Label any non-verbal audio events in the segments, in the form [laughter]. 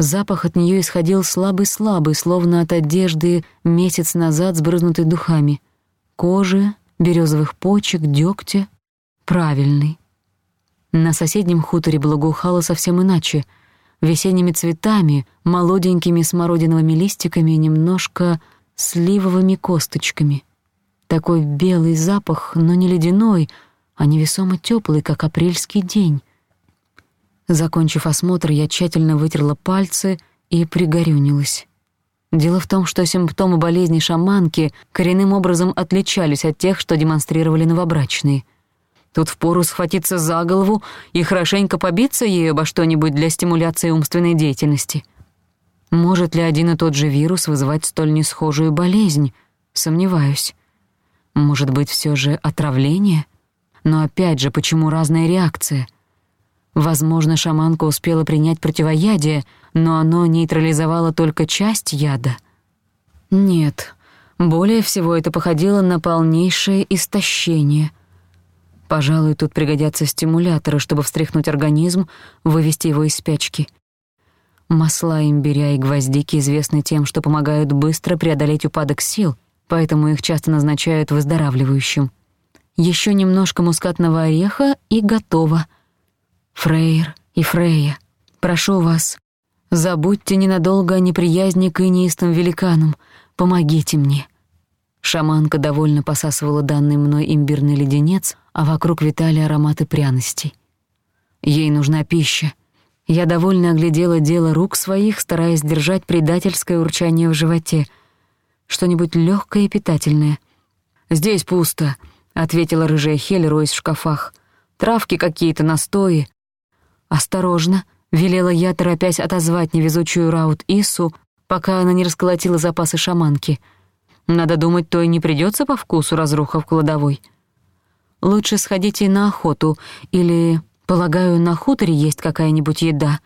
Запах от нее исходил слабый-слабый, словно от одежды месяц назад сбрызнутой духами. Кожи, березовых почек, дегтя. Правильный. На соседнем хуторе благоухало совсем иначе. Весенними цветами, молоденькими смородиновыми листиками и немножко сливовыми косточками. Такой белый запах, но не ледяной, а невесомо теплый, как апрельский день. Закончив осмотр, я тщательно вытерла пальцы и пригорюнилась. Дело в том, что симптомы болезни шаманки коренным образом отличались от тех, что демонстрировали новобрачные. Тут впору схватиться за голову и хорошенько побиться ею обо что-нибудь для стимуляции умственной деятельности. Может ли один и тот же вирус вызывать столь несхожую болезнь? Сомневаюсь. Может быть, всё же отравление? Но опять же, почему разная реакция — Возможно, шаманка успела принять противоядие, но оно нейтрализовало только часть яда. Нет, более всего это походило на полнейшее истощение. Пожалуй, тут пригодятся стимуляторы, чтобы встряхнуть организм, вывести его из спячки. Масла имбиря и гвоздики известны тем, что помогают быстро преодолеть упадок сил, поэтому их часто назначают выздоравливающим. Ещё немножко мускатного ореха и готово — Фрейр и Фрея, прошу вас, забудьте ненадолго о неприязни к инистым великанам, помогите мне». Шаманка довольно посасывала данный мной имбирный леденец, а вокруг витали ароматы пряностей. Ей нужна пища. Я довольно оглядела дело рук своих, стараясь держать предательское урчание в животе. Что-нибудь лёгкое и питательное. «Здесь пусто», — ответила рыжая Хель, роясь в шкафах. «Травки какие-то, настои. «Осторожно!» — велела я, торопясь отозвать невезучую Раут Ису, пока она не расколотила запасы шаманки. Надо думать, то и не придётся по вкусу разруха в кладовой. Лучше сходите на охоту, или, полагаю, на хуторе есть какая-нибудь еда.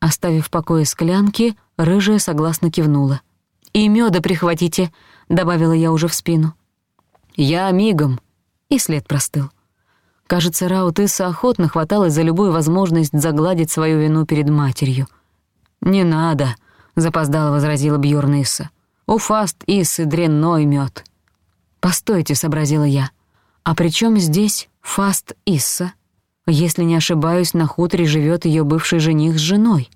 Оставив в покое склянки, рыжая согласно кивнула. «И мёда прихватите», — добавила я уже в спину. «Я мигом», — и след простыл. Кажется, Раутыса охотно хваталась за любую возможность загладить свою вину перед матерью. «Не надо», — запоздало возразила Бьёрн Исса. «У фаст Исы дрянной мёд». «Постойте», — сообразила я. «А при чём здесь фаст Исса? Если не ошибаюсь, на хуторе живёт её бывший жених с женой».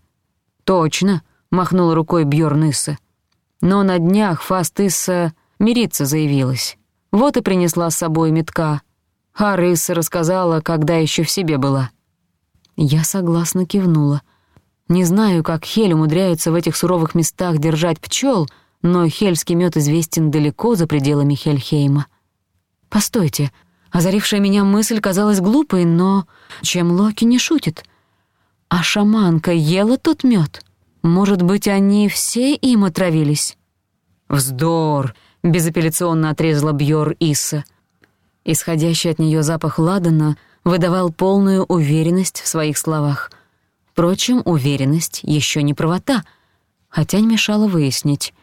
«Точно», — махнула рукой Бьёрн Исса. «Но на днях фаст Исса мириться заявилась. Вот и принесла с собой метка — Харриса рассказала, когда еще в себе была». Я согласно кивнула. Не знаю, как Хель умудряется в этих суровых местах держать пчел, но хельский мед известен далеко за пределами Хельхейма. «Постойте», Озарившая меня мысль казалась глупой, но чем Локи не шутит? А шаманка ела тот мед. Может быть, они все им отравились? «Вздор!» — безапелляционно отрезала Бьор Иса. Исходящий от неё запах ладана выдавал полную уверенность в своих словах. Впрочем, уверенность ещё не правота, хотя а не мешало выяснить.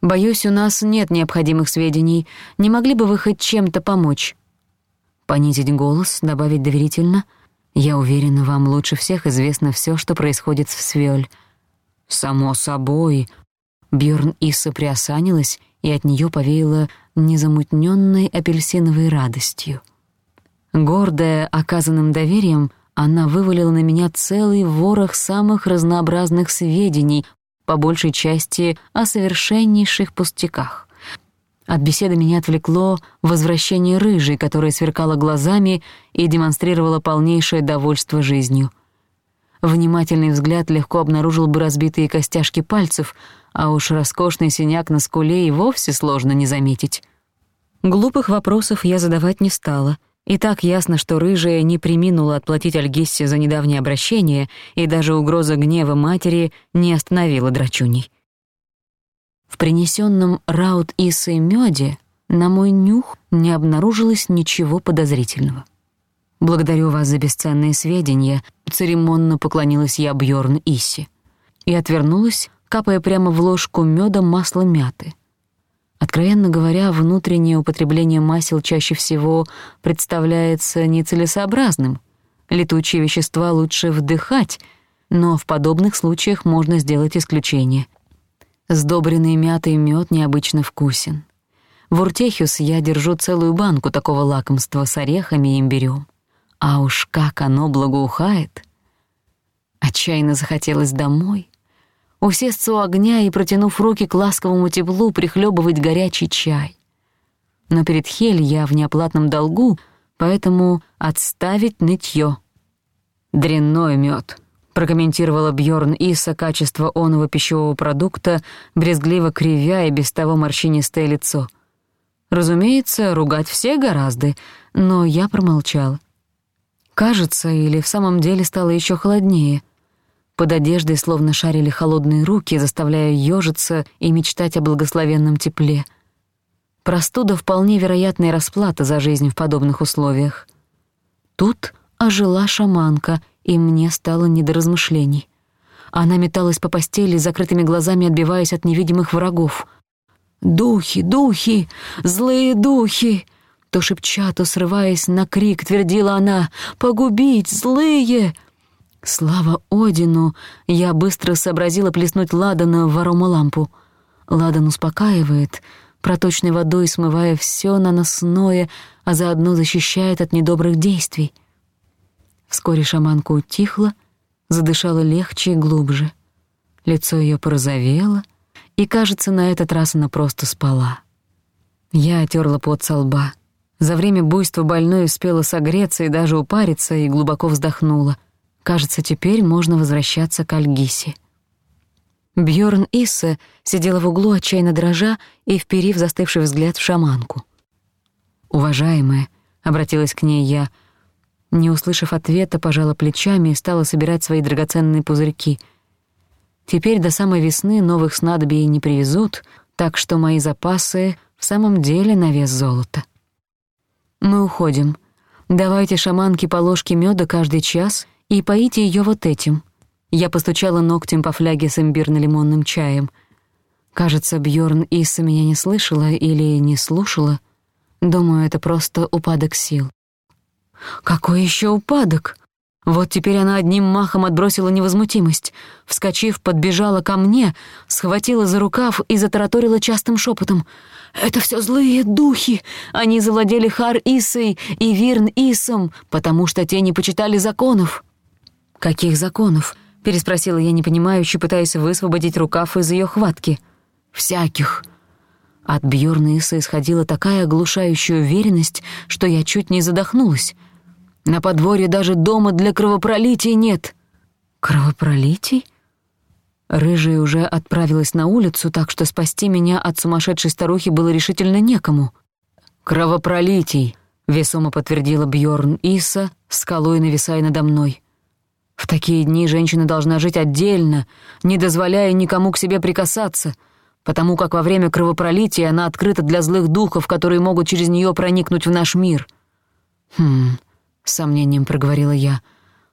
«Боюсь, у нас нет необходимых сведений. Не могли бы вы хоть чем-то помочь?» Понизить голос, добавить доверительно. «Я уверена, вам лучше всех известно всё, что происходит в Свёль». «Само собой». Бьёрн Исса приосанилась, и от неё повеяло незамутненной апельсиновой радостью. Гордая оказанным доверием, она вывалила на меня целый ворох самых разнообразных сведений, по большей части о совершеннейших пустяках. От беседы меня отвлекло возвращение рыжей, которая сверкала глазами и демонстрировала полнейшее довольство жизнью. Внимательный взгляд легко обнаружил бы разбитые костяшки пальцев, а уж роскошный синяк на скуле и вовсе сложно не заметить. Глупых вопросов я задавать не стала. И так ясно, что рыжая не приминула отплатить Альгиссе за недавнее обращение, и даже угроза гнева матери не остановила драчуней. В принесённом раут Исы мёде на мой нюх не обнаружилось ничего подозрительного. «Благодарю вас за бесценные сведения», — церемонно поклонилась я Бьорн Иси. И отвернулась, капая прямо в ложку мёда масло мяты. Откровенно говоря, внутреннее употребление масел чаще всего представляется нецелесообразным. Летучие вещества лучше вдыхать, но в подобных случаях можно сделать исключение. Сдобренный мятой мёд необычно вкусен. В Уртехюс я держу целую банку такого лакомства с орехами и имбирём. А уж как оно благоухает! Отчаянно захотелось домой — усесться у огня и, протянув руки к ласковому теплу, прихлебывать горячий чай. Но перед Хель я в неоплатном долгу, поэтому отставить нытье. «Дрянной мед», — прокомментировала Бьорн Иса качество оного пищевого продукта, брезгливо кривя и без того морщинистое лицо. Разумеется, ругать все гораздо, но я промолчала. Кажется, или в самом деле стало еще холоднее — под одеждой словно шарили холодные руки, заставляя ёжиться и мечтать о благословенном тепле. Простуда — вполне вероятная расплата за жизнь в подобных условиях. Тут ожила шаманка, и мне стало не до размышлений. Она металась по постели, закрытыми глазами отбиваясь от невидимых врагов. «Духи, духи, злые духи!» То шепча, то срываясь на крик, твердила она «Погубить, злые!» Слава Одину! Я быстро сообразила плеснуть Ладана в ворому лампу. Ладан успокаивает, проточной водой смывая всё наносное, а заодно защищает от недобрых действий. Вскоре шаманка утихла, задышала легче и глубже. Лицо её порозовело, и, кажется, на этот раз она просто спала. Я отерла пот со лба. За время буйства больной успела согреться и даже упариться, и глубоко вздохнула — Кажется, теперь можно возвращаться к Альгисе. Бьорн Исса сидела в углу, отчаянно дрожа и вперив застывший взгляд в шаманку. «Уважаемая», — обратилась к ней я, не услышав ответа, пожала плечами и стала собирать свои драгоценные пузырьки. Теперь до самой весны новых снадобий не привезут, так что мои запасы в самом деле на вес золота. «Мы уходим. Давайте шаманке по ложке мёда каждый час — и поите её вот этим». Я постучала ногтем по фляге с имбирно-лимонным чаем. Кажется, Бьёрн Исса меня не слышала или не слушала. Думаю, это просто упадок сил. «Какой ещё упадок?» Вот теперь она одним махом отбросила невозмутимость. Вскочив, подбежала ко мне, схватила за рукав и затараторила частым шепотом. «Это все злые духи! Они завладели Хар-Иссой и Вирн-Иссом, потому что те не почитали законов!» «Каких законов?» — переспросила я непонимающе, пытаясь высвободить рукав из её хватки. «Всяких». От Бьёрна Иса исходила такая оглушающая уверенность, что я чуть не задохнулась. «На подворье даже дома для кровопролития нет». «Кровопролитий?» Рыжая уже отправилась на улицу, так что спасти меня от сумасшедшей старухи было решительно некому. «Кровопролитий», — весомо подтвердила Бьорн Иса, скалой нависая надо мной. В такие дни женщина должна жить отдельно, не дозволяя никому к себе прикасаться, потому как во время кровопролития она открыта для злых духов, которые могут через нее проникнуть в наш мир. «Хм...» — сомнением проговорила я.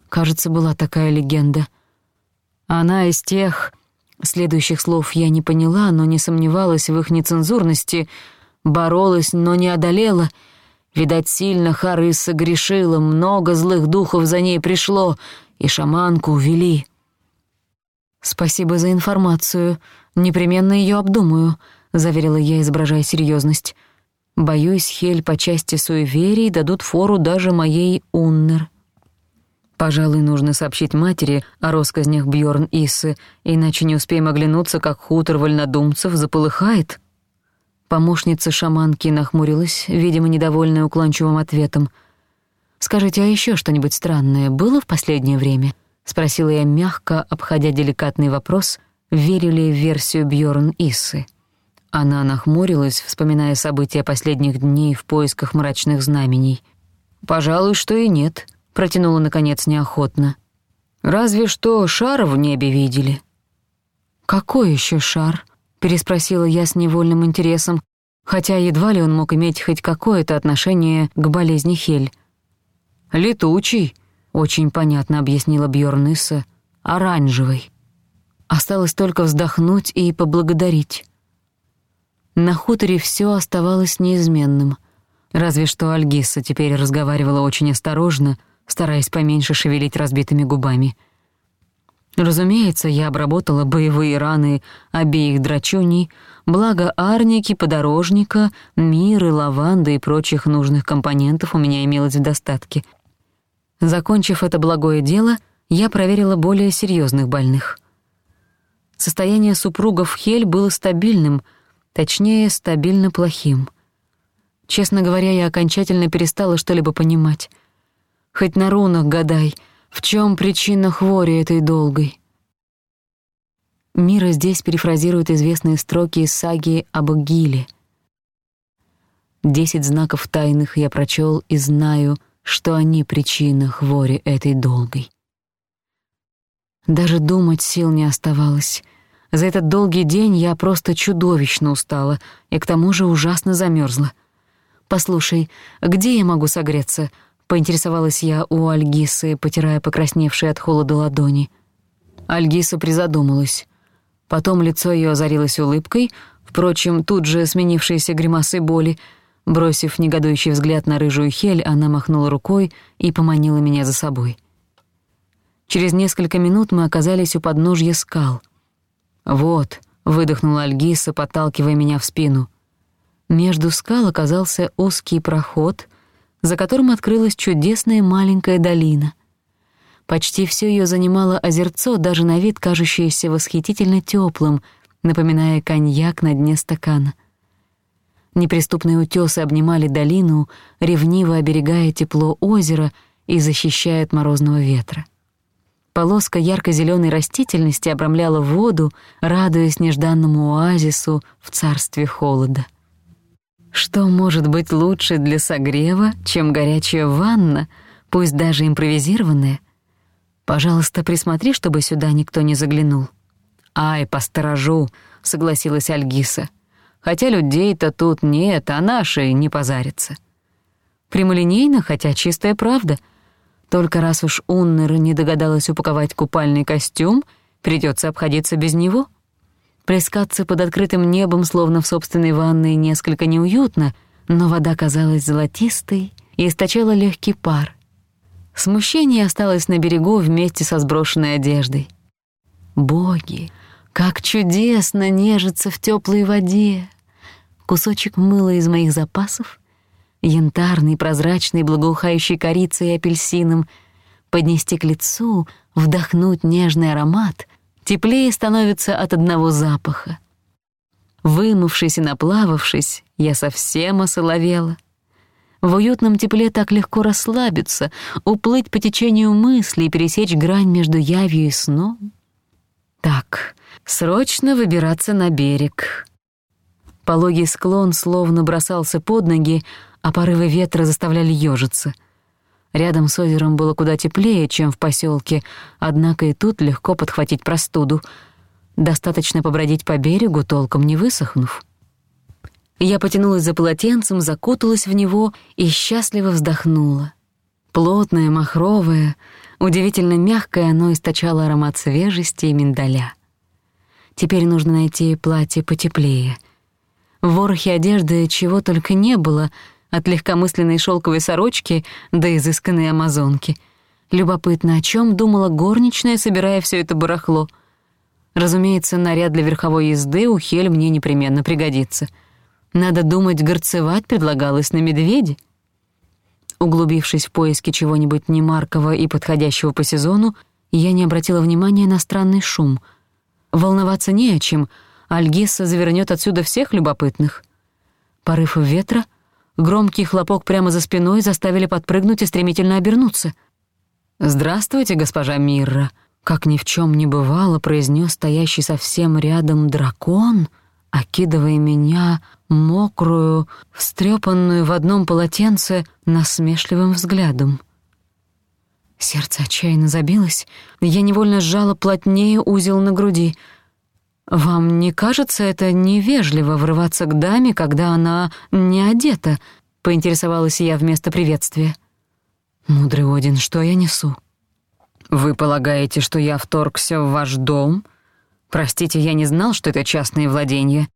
«Кажется, была такая легенда. Она из тех...» Следующих слов я не поняла, но не сомневалась в их нецензурности, боролась, но не одолела. Видать, сильно Харыса грешила, много злых духов за ней пришло, и шаманку увели». «Спасибо за информацию. Непременно её обдумаю», — заверила я, изображая серьёзность. «Боюсь, Хель по части суеверий дадут фору даже моей Уннер». «Пожалуй, нужно сообщить матери о росказнях Бьёрн Иссы, иначе не успеем оглянуться, как хутор вольнодумцев заполыхает». Помощница шаманки нахмурилась, видимо, недовольная уклончивым ответом — «Скажите, а ещё что-нибудь странное было в последнее время?» — спросила я мягко, обходя деликатный вопрос, верили в версию Бьёрн Иссы. Она нахмурилась, вспоминая события последних дней в поисках мрачных знамений. «Пожалуй, что и нет», — протянула, наконец, неохотно. «Разве что шар в небе видели». «Какой ещё шар?» — переспросила я с невольным интересом, хотя едва ли он мог иметь хоть какое-то отношение к болезни Хель. «Летучий», — очень понятно объяснила Бьорнысса, — «оранжевый». Осталось только вздохнуть и поблагодарить. На хуторе всё оставалось неизменным, разве что Альгиса теперь разговаривала очень осторожно, стараясь поменьше шевелить разбитыми губами. Разумеется, я обработала боевые раны обеих драчуней, благо арники, подорожника, миры, лаванды и прочих нужных компонентов у меня имелось в достатке. Закончив это благое дело, я проверила более серьёзных больных. Состояние супругов Хель было стабильным, точнее, стабильно плохим. Честно говоря, я окончательно перестала что-либо понимать. Хоть на рунах гадай, в чём причина хвори этой долгой. Мира здесь перефразирует известные строки из саги об Гиле. «Десять знаков тайных я прочёл и знаю — что они причина хвори этой долгой. Даже думать сил не оставалось. За этот долгий день я просто чудовищно устала и к тому же ужасно замерзла. «Послушай, где я могу согреться?» — поинтересовалась я у Альгисы, потирая покрасневшие от холода ладони. Альгиса призадумалась. Потом лицо ее озарилось улыбкой, впрочем, тут же сменившейся гримасой боли — Бросив негодующий взгляд на рыжую хель, она махнула рукой и поманила меня за собой. Через несколько минут мы оказались у подножья скал. «Вот», — выдохнула Альгиса, подталкивая меня в спину. Между скал оказался узкий проход, за которым открылась чудесная маленькая долина. Почти всё её занимало озерцо, даже на вид кажущееся восхитительно тёплым, напоминая коньяк на дне стакана — Неприступные утёсы обнимали долину, ревниво оберегая тепло озера и защищая от морозного ветра. Полоска ярко-зелёной растительности обрамляла воду, радуясь нежданному оазису в царстве холода. Что может быть лучше для согрева, чем горячая ванна, пусть даже импровизированная? Пожалуйста, присмотри, чтобы сюда никто не заглянул. «Ай, посторожу», — согласилась Альгиса хотя людей-то тут нет, а наши не позарятся. Прямолинейно, хотя чистая правда. Только раз уж Уннер не догадалась упаковать купальный костюм, придётся обходиться без него. Плескаться под открытым небом, словно в собственной ванной, несколько неуютно, но вода казалась золотистой и источала лёгкий пар. Смущение осталось на берегу вместе со сброшенной одеждой. «Боги!» Как чудесно нежиться в теплой воде! кусочек мыла из моих запасов, янтарный, прозрачный, благоухающий корицей и апельсином, поднести к лицу, вдохнуть нежный аромат, теплее становится от одного запаха. Вымывшись и наплававшись, я совсем осоловела. В уютном тепле так легко расслабиться, уплыть по течению мыслей, пересечь грань между явью и сном. Так, срочно выбираться на берег. Пологий склон словно бросался под ноги, а порывы ветра заставляли ёжиться. Рядом с озером было куда теплее, чем в посёлке, однако и тут легко подхватить простуду. Достаточно побродить по берегу, толком не высохнув. Я потянулась за полотенцем, закуталась в него и счастливо вздохнула. Плотное, махровое, удивительно мягкое оно источало аромат свежести и миндаля. Теперь нужно найти платье потеплее — ворохе одежды чего только не было, от легкомысленной шелковой сорочки до изысканной амазонки. Любопытно, о чем думала горничная, собирая все это барахло. Разумеется, наряд для верховой езды у Хель мне непременно пригодится. Надо думать, горцевать предлагалось на медведе. Углубившись в поиски чего-нибудь немаркого и подходящего по сезону, я не обратила внимания на странный шум. Волноваться не о чем — Альгиса завернёт отсюда всех любопытных. Порыв ветра, громкий хлопок прямо за спиной заставили подпрыгнуть и стремительно обернуться. «Здравствуйте, госпожа Мирра!» Как ни в чем не бывало, произнес стоящий совсем рядом дракон, окидывая меня, мокрую, встрепанную в одном полотенце, насмешливым взглядом. Сердце отчаянно забилось, я невольно сжала плотнее узел на груди — «Вам не кажется это невежливо врываться к даме, когда она не одета?» — поинтересовалась я вместо приветствия. «Мудрый Один, что я несу?» «Вы полагаете, что я вторгся в ваш дом? Простите, я не знал, что это частные владения».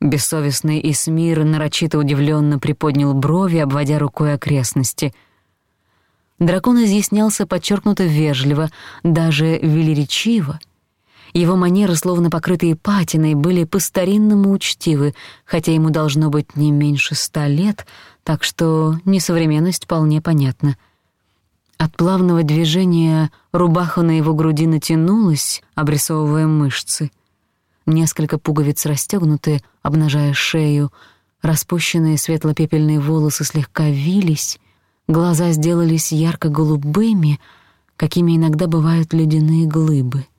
Бессовестный Исмир нарочито удивленно приподнял брови, обводя рукой окрестности. Дракон изъяснялся подчеркнуто вежливо, даже велеречиво — его манеры, словно покрытые патиной, были по-старинному учтивы, хотя ему должно быть не меньше ста лет, так что несовременность вполне понятна. От плавного движения рубаха на его груди натянулась, обрисовывая мышцы. Несколько пуговиц расстёгнуты, обнажая шею, распущенные светло-пепельные волосы слегка вились, глаза сделались ярко-голубыми, какими иногда бывают ледяные глыбы —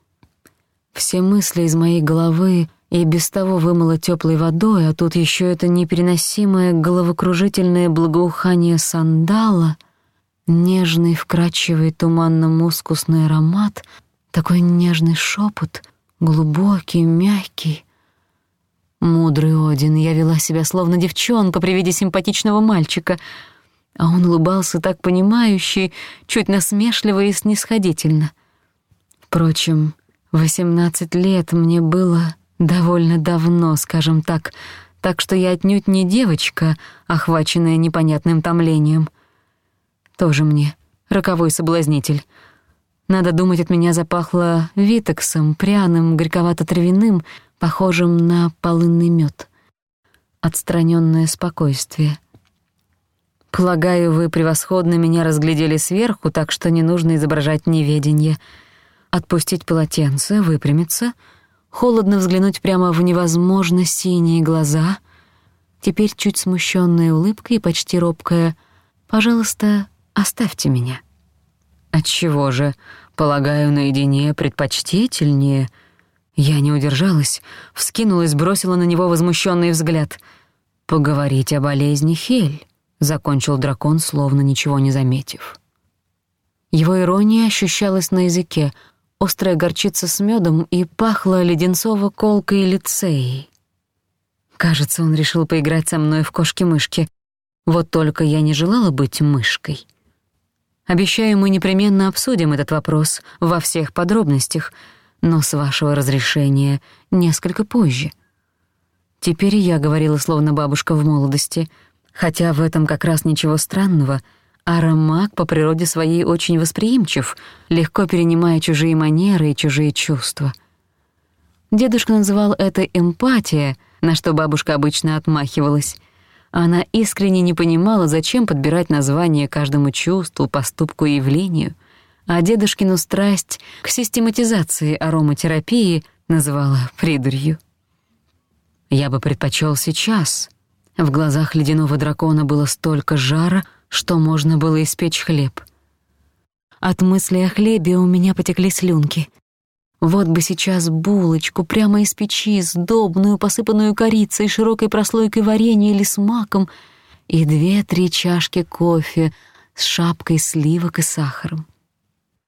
все мысли из моей головы и без того вымыло теплой водой, а тут еще это непереносимое головокружительное благоухание сандала, нежный, вкрадчивый туманно-мускусный аромат, такой нежный шепот, глубокий, мягкий. Мудрый Один, я вела себя словно девчонка при виде симпатичного мальчика, а он улыбался так понимающий, чуть насмешливо и снисходительно. Впрочем, Восемнадцать лет мне было довольно давно, скажем так, так что я отнюдь не девочка, охваченная непонятным томлением. Тоже мне роковой соблазнитель. Надо думать, от меня запахло витексом, пряным, горьковато-травяным, похожим на полынный мёд. Отстранённое спокойствие. Полагаю, вы превосходно меня разглядели сверху, так что не нужно изображать неведение — отпустить полотенце, выпрямиться, холодно взглянуть прямо в невозможно синие глаза, теперь чуть смущенная улыбка и почти робкая «Пожалуйста, оставьте меня». «Отчего же, полагаю, наедине предпочтительнее?» Я не удержалась, вскинулась, бросила на него возмущенный взгляд. «Поговорить о болезни Хель», — закончил дракон, словно ничего не заметив. Его ирония ощущалась на языке — Острая горчица с медом и пахло леденцово колкой лицеей. Кажется, он решил поиграть со мной в кошки-мышки. Вот только я не желала быть мышкой. Обещаю, мы непременно обсудим этот вопрос во всех подробностях, но с вашего разрешения несколько позже. Теперь я говорила словно бабушка в молодости, хотя в этом как раз ничего странного — Арамак по природе своей очень восприимчив, легко перенимая чужие манеры и чужие чувства. Дедушка называл это эмпатия, на что бабушка обычно отмахивалась. Она искренне не понимала, зачем подбирать название каждому чувству, поступку и явлению, а дедушкину страсть к систематизации ароматерапии называла придурью. «Я бы предпочел сейчас», в глазах ледяного дракона было столько жара, что можно было испечь хлеб. От мысли о хлебе у меня потекли слюнки. Вот бы сейчас булочку прямо из печи, сдобную, посыпанную корицей, широкой прослойкой варенья или с маком, и две-три чашки кофе с шапкой сливок и сахаром.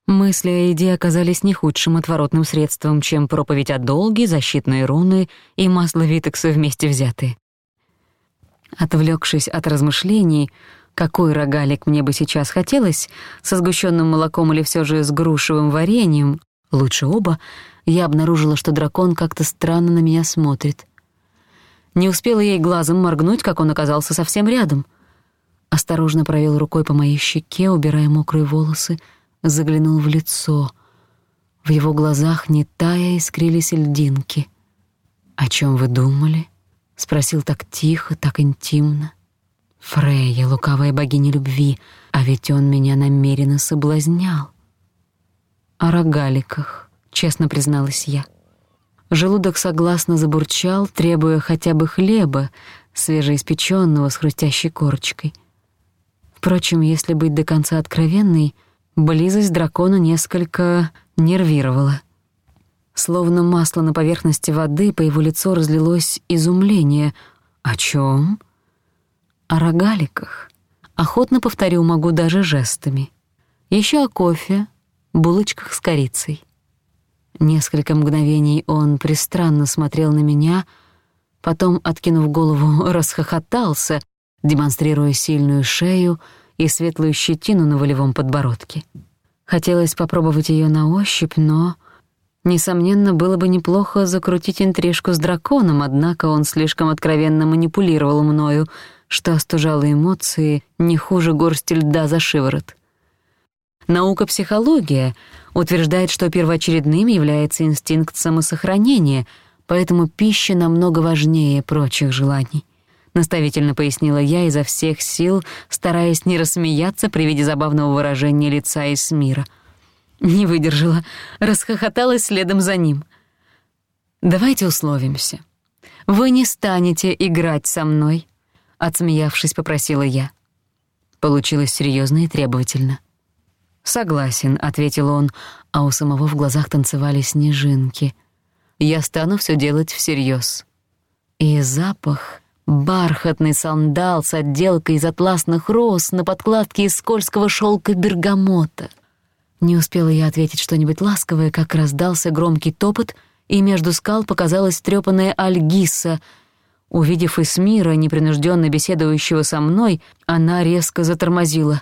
Мысли о еде оказались не худшим отворотным средством, чем проповедь о долге, защитные руны и масло витекса вместе взятые. Отвлекшись от размышлений, какой рогалик мне бы сейчас хотелось, со сгущенным молоком или все же с грушевым вареньем, лучше оба, я обнаружила, что дракон как-то странно на меня смотрит. Не успела ей глазом моргнуть, как он оказался совсем рядом. Осторожно провел рукой по моей щеке, убирая мокрые волосы, заглянул в лицо. В его глазах, не тая, искрились льдинки. «О чем вы думали?» — спросил так тихо, так интимно. Фрейя, лукавая богиня любви, а ведь он меня намеренно соблазнял. О рогаликах, честно призналась я. Желудок согласно забурчал, требуя хотя бы хлеба, свежеиспечённого с хрустящей корочкой. Впрочем, если быть до конца откровенной, близость дракона несколько нервировала. Словно масло на поверхности воды, по его лицу разлилось изумление. «О чём?» о рогаликах. Охотно повторю, могу даже жестами. Еще о кофе, булочках с корицей. Несколько мгновений он пристранно смотрел на меня, потом, откинув голову, [laughs] расхохотался, демонстрируя сильную шею и светлую щетину на волевом подбородке. Хотелось попробовать ее на ощупь, но, несомненно, было бы неплохо закрутить интрижку с драконом, однако он слишком откровенно манипулировал мною — что остужало эмоции не хуже горсти льда за шиворот. Наука психология утверждает, что первоочередным является инстинкт самосохранения, поэтому пища намного важнее прочих желаний. Наставительно пояснила я изо всех сил, стараясь не рассмеяться при виде забавного выражения лица Эсмира. Не выдержала, расхохоталась следом за ним. «Давайте условимся. Вы не станете играть со мной, отсмеявшись, попросила я. Получилось серьёзно и требовательно. «Согласен», — ответил он, а у самого в глазах танцевали снежинки. «Я стану всё делать всерьёз». И запах... Бархатный сандал с отделкой из атласных роз на подкладке из скользкого шёлка бергамота. Не успела я ответить что-нибудь ласковое, как раздался громкий топот, и между скал показалась трёпанная Альгиса Увидев Эсмира, непринужденно беседующего со мной, она резко затормозила.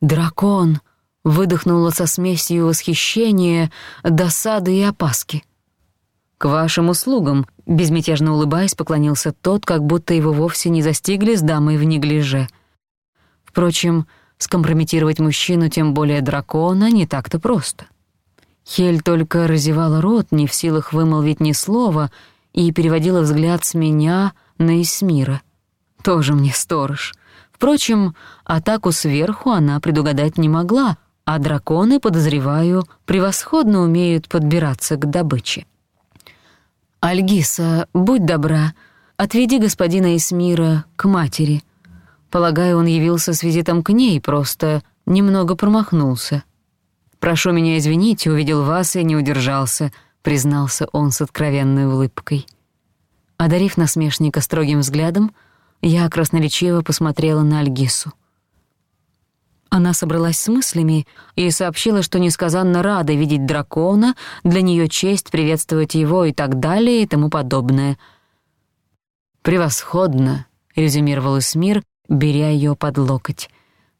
«Дракон!» — выдохнула со смесью восхищения, досады и опаски. «К вашим услугам!» — безмятежно улыбаясь, поклонился тот, как будто его вовсе не застигли с дамой в неглиже. Впрочем, скомпрометировать мужчину, тем более дракона, не так-то просто. Хель только разевала рот, не в силах вымолвить ни слова — и переводила взгляд с меня на Исмира. Тоже мне сторож. Впрочем, атаку сверху она предугадать не могла, а драконы, подозреваю, превосходно умеют подбираться к добыче. «Альгиса, будь добра, отведи господина Исмира к матери. Полагаю, он явился с визитом к ней, просто немного промахнулся. Прошу меня извинить, увидел вас и не удержался», признался он с откровенной улыбкой. Одарив насмешника строгим взглядом, я красноречиво посмотрела на Альгису. Она собралась с мыслями и сообщила, что несказанно рада видеть дракона, для неё честь приветствовать его и так далее и тому подобное. «Превосходно», — резюмировал Эсмир, беря её под локоть.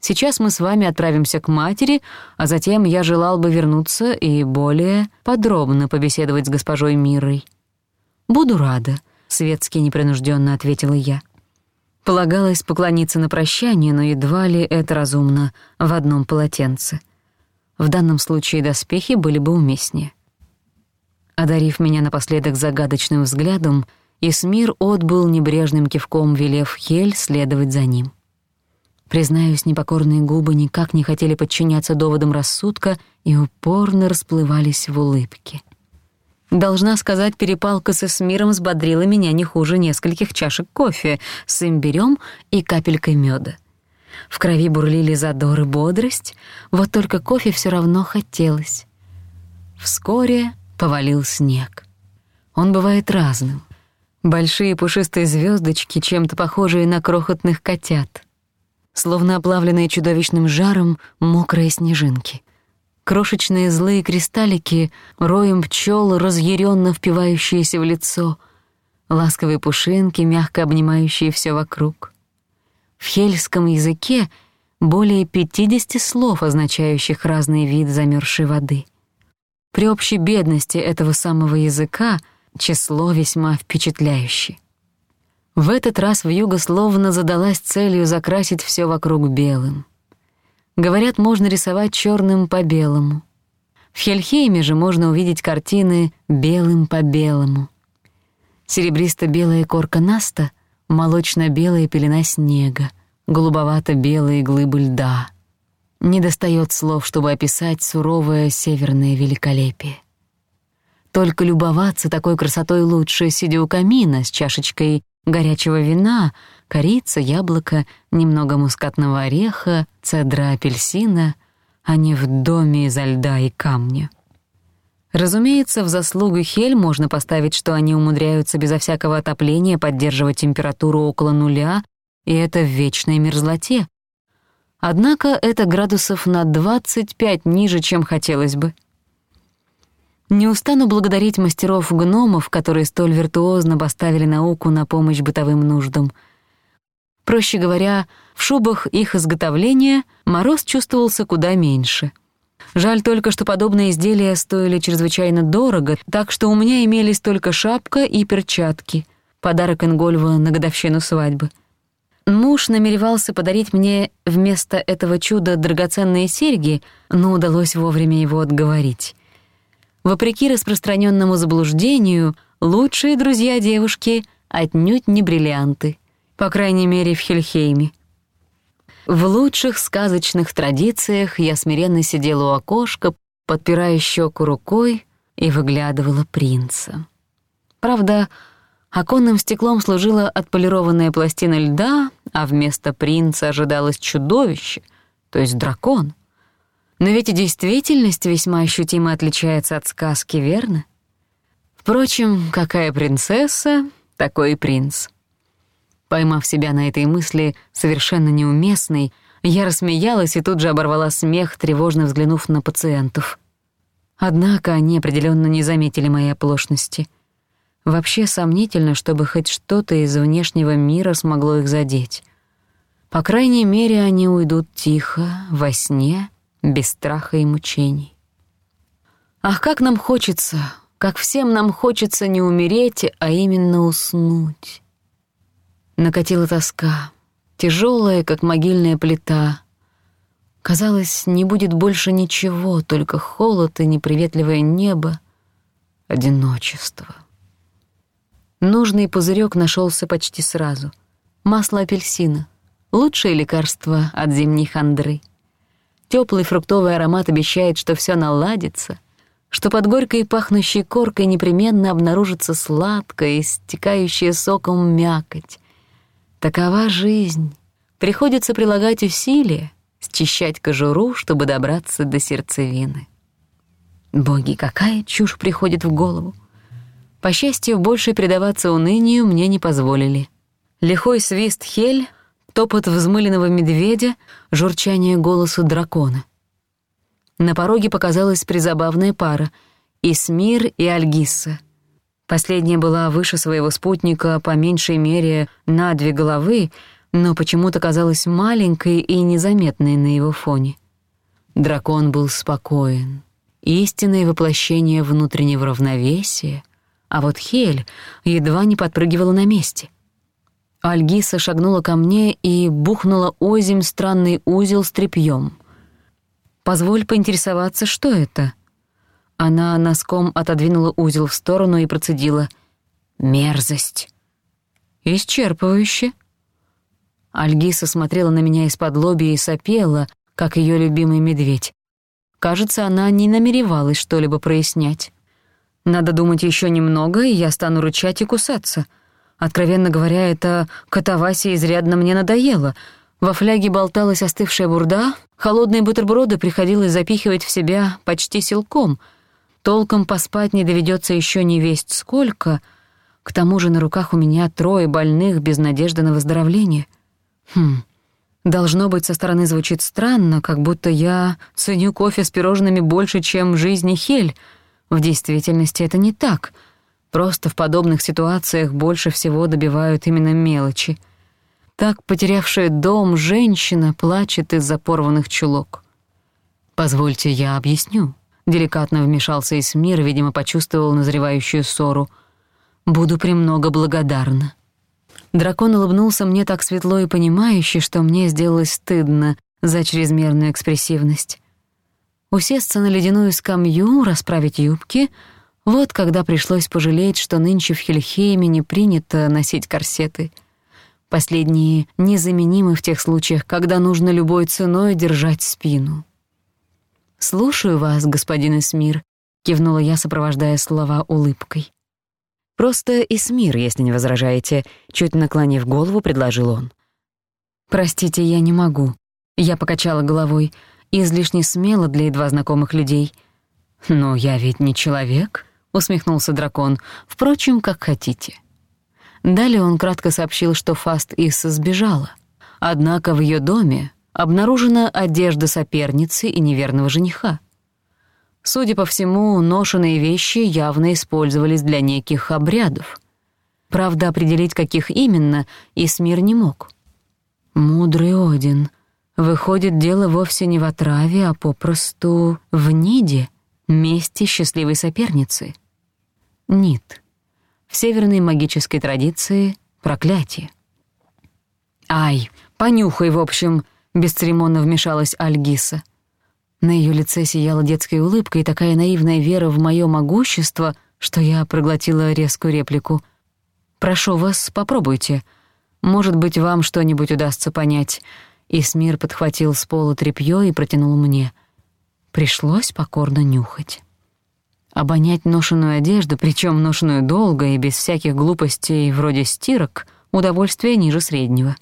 Сейчас мы с вами отправимся к матери, а затем я желал бы вернуться и более подробно побеседовать с госпожой Мирой». «Буду рада», — светски непринужденно ответила я. Полагалось поклониться на прощание, но едва ли это разумно в одном полотенце. В данном случае доспехи были бы уместнее. Одарив меня напоследок загадочным взглядом, Исмир отбыл небрежным кивком, велев Хель следовать за ним. Признаюсь, непокорные губы никак не хотели подчиняться доводам рассудка и упорно расплывались в улыбке. Должна сказать, перепалка со Смиром взбодрила меня не хуже нескольких чашек кофе с имбирём и капелькой мёда. В крови бурлили задор и бодрость, вот только кофе всё равно хотелось. Вскоре повалил снег. Он бывает разным. Большие пушистые звёздочки, чем-то похожие на крохотных котят словно оплавленные чудовищным жаром мокрые снежинки. Крошечные злые кристаллики, роем пчел, разъяренно впивающиеся в лицо, ласковые пушинки, мягко обнимающие все вокруг. В хельском языке более 50 слов, означающих разный вид замерзшей воды. При общей бедности этого самого языка число весьма впечатляющее. В этот раз вьюга словно задалась целью закрасить все вокруг белым. Говорят, можно рисовать черным по белому. В Хельхейме же можно увидеть картины белым по белому. Серебристо-белая корка наста, молочно-белая пелена снега, голубовато-белые глыбы льда. Не достает слов, чтобы описать суровое северное великолепие. Только любоваться такой красотой лучше, сидя у камина с чашечкой горячего вина, корица, яблоко, немного мускатного ореха, цедра апельсина, а не в доме изо льда и камня. Разумеется, в заслугу Хель можно поставить, что они умудряются безо всякого отопления поддерживать температуру около нуля, и это в вечной мерзлоте. Однако это градусов на 25 ниже, чем хотелось бы. Не устану благодарить мастеров-гномов, которые столь виртуозно поставили науку на помощь бытовым нуждам. Проще говоря, в шубах их изготовления мороз чувствовался куда меньше. Жаль только, что подобные изделия стоили чрезвычайно дорого, так что у меня имелись только шапка и перчатки — подарок Ингольва на годовщину свадьбы. Муж намеревался подарить мне вместо этого чуда драгоценные серьги, но удалось вовремя его отговорить. Вопреки распространенному заблуждению, лучшие друзья девушки отнюдь не бриллианты, по крайней мере, в Хельхейме. В лучших сказочных традициях я смиренно сидела у окошка, подпирая щеку рукой и выглядывала принца. Правда, оконным стеклом служила отполированная пластина льда, а вместо принца ожидалось чудовище, то есть дракон — но ведь и действительность весьма ощутимо отличается от сказки, верно? Впрочем, какая принцесса, такой и принц. Поймав себя на этой мысли, совершенно неуместной, я рассмеялась и тут же оборвала смех, тревожно взглянув на пациентов. Однако они определённо не заметили моей оплошности. Вообще сомнительно, чтобы хоть что-то из внешнего мира смогло их задеть. По крайней мере, они уйдут тихо, во сне — без страха и мучений. Ах, как нам хочется, как всем нам хочется не умереть, а именно уснуть. Накатила тоска, тяжелая, как могильная плита. Казалось, не будет больше ничего, только холод и неприветливое небо, одиночество. Нужный пузырек нашелся почти сразу. Масло апельсина — лучшее лекарство от зимней хандры. Теплый фруктовый аромат обещает, что все наладится, что под горькой пахнущей коркой непременно обнаружится сладкая, истекающая соком мякоть. Такова жизнь. Приходится прилагать усилия, счищать кожуру, чтобы добраться до сердцевины. Боги, какая чушь приходит в голову! По счастью, больше предаваться унынию мне не позволили. Лихой свист Хель топот взмыленного медведя, журчание голосу дракона. На пороге показалась призабавная пара — Исмир и Альгисса. Последняя была выше своего спутника по меньшей мере на две головы, но почему-то казалась маленькой и незаметной на его фоне. Дракон был спокоен. Истинное воплощение внутреннего равновесия, а вот Хель едва не подпрыгивала на месте. Альгиса шагнула ко мне и бухнула озим странный узел с тряпьем. «Позволь поинтересоваться, что это?» Она носком отодвинула узел в сторону и процедила. «Мерзость!» «Исчерпывающе!» Альгиса смотрела на меня из-под лоби и сопела, как её любимый медведь. Кажется, она не намеревалась что-либо прояснять. «Надо думать ещё немного, и я стану рычать и кусаться», Откровенно говоря, это катавасия изрядно мне надоело. Во фляге болталась остывшая бурда, холодные бутерброды приходилось запихивать в себя почти силком. Толком поспать не доведется еще не весть сколько. К тому же на руках у меня трое больных без надежды на выздоровление. Хм... Должно быть, со стороны звучит странно, как будто я ценю кофе с пирожными больше, чем жизни Хель. В действительности это не так — Просто в подобных ситуациях больше всего добивают именно мелочи. Так потерявшая дом женщина плачет из-за порванных чулок. «Позвольте, я объясню», — деликатно вмешался Исмир, видимо, почувствовал назревающую ссору. «Буду премного благодарна». Дракон улыбнулся мне так светло и понимающе, что мне сделалось стыдно за чрезмерную экспрессивность. Усесться на ледяную скамью, расправить юбки — вот когда пришлось пожалеть, что нынче в Хельхейме не принято носить корсеты. Последние незаменимы в тех случаях, когда нужно любой ценой держать спину. «Слушаю вас, господин Эсмир», — кивнула я, сопровождая слова улыбкой. «Просто Эсмир, если не возражаете», — чуть наклонив голову, предложил он. «Простите, я не могу». Я покачала головой, излишне смело для едва знакомых людей. «Но я ведь не человек», усмехнулся дракон. «Впрочем, как хотите». Далее он кратко сообщил, что Фаст Исса сбежала. Однако в ее доме обнаружена одежда соперницы и неверного жениха. Судя по всему, ношенные вещи явно использовались для неких обрядов. Правда, определить, каких именно, Исмир не мог. «Мудрый Один», Выходит, дело вовсе не в отраве, а попросту в ниде, месте счастливой соперницы. Нит. В северной магической традиции — проклятие. «Ай, понюхай, в общем!» — бесцеремонно вмешалась Альгиса. На её лице сияла детская улыбка и такая наивная вера в моё могущество, что я проглотила резкую реплику. «Прошу вас, попробуйте. Может быть, вам что-нибудь удастся понять». Исмир подхватил с пола тряпьё и протянул мне. Пришлось покорно нюхать. Обонять ношенную одежду, причем ношенную долго и без всяких глупостей вроде стирок, удовольствие ниже среднего.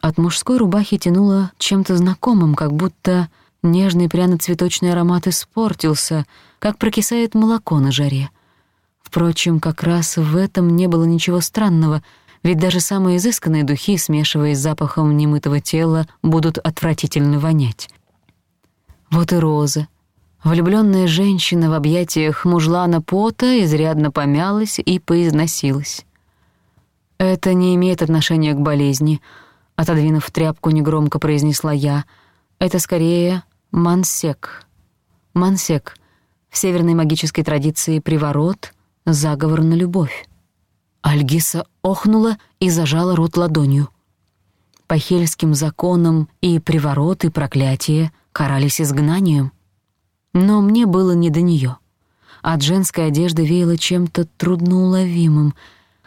От мужской рубахи тянуло чем-то знакомым, как будто нежный пряно-цветочный аромат испортился, как прокисает молоко на жаре. Впрочем, как раз в этом не было ничего странного, ведь даже самые изысканные духи, смешиваясь с запахом немытого тела, будут отвратительно вонять. Вот и роза — Влюбленная женщина в объятиях мужлана пота изрядно помялась и поизносилась. «Это не имеет отношения к болезни», — отодвинув тряпку, негромко произнесла я. «Это скорее мансек». «Мансек» — в северной магической традиции приворот, заговор на любовь. Альгиса охнула и зажала рот ладонью. По хельским законам и приворот, и проклятие карались изгнанием — но мне было не до неё. От женской одежды веяло чем-то трудноуловимым,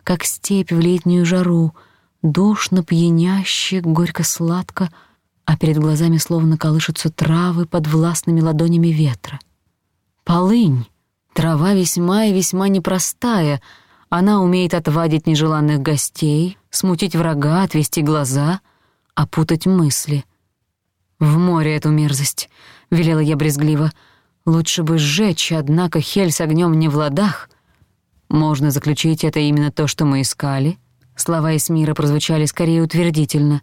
как степь в летнюю жару, душно, пьяняще, горько-сладко, а перед глазами словно колышутся травы под властными ладонями ветра. Полынь — трава весьма и весьма непростая, она умеет отвадить нежеланных гостей, смутить врага, отвести глаза, опутать мысли. «В море эту мерзость!» — велела я брезгливо — Лучше бы сжечь, однако Хель с огнём не в ладах. Можно заключить, это именно то, что мы искали. Слова Эсмира прозвучали скорее утвердительно.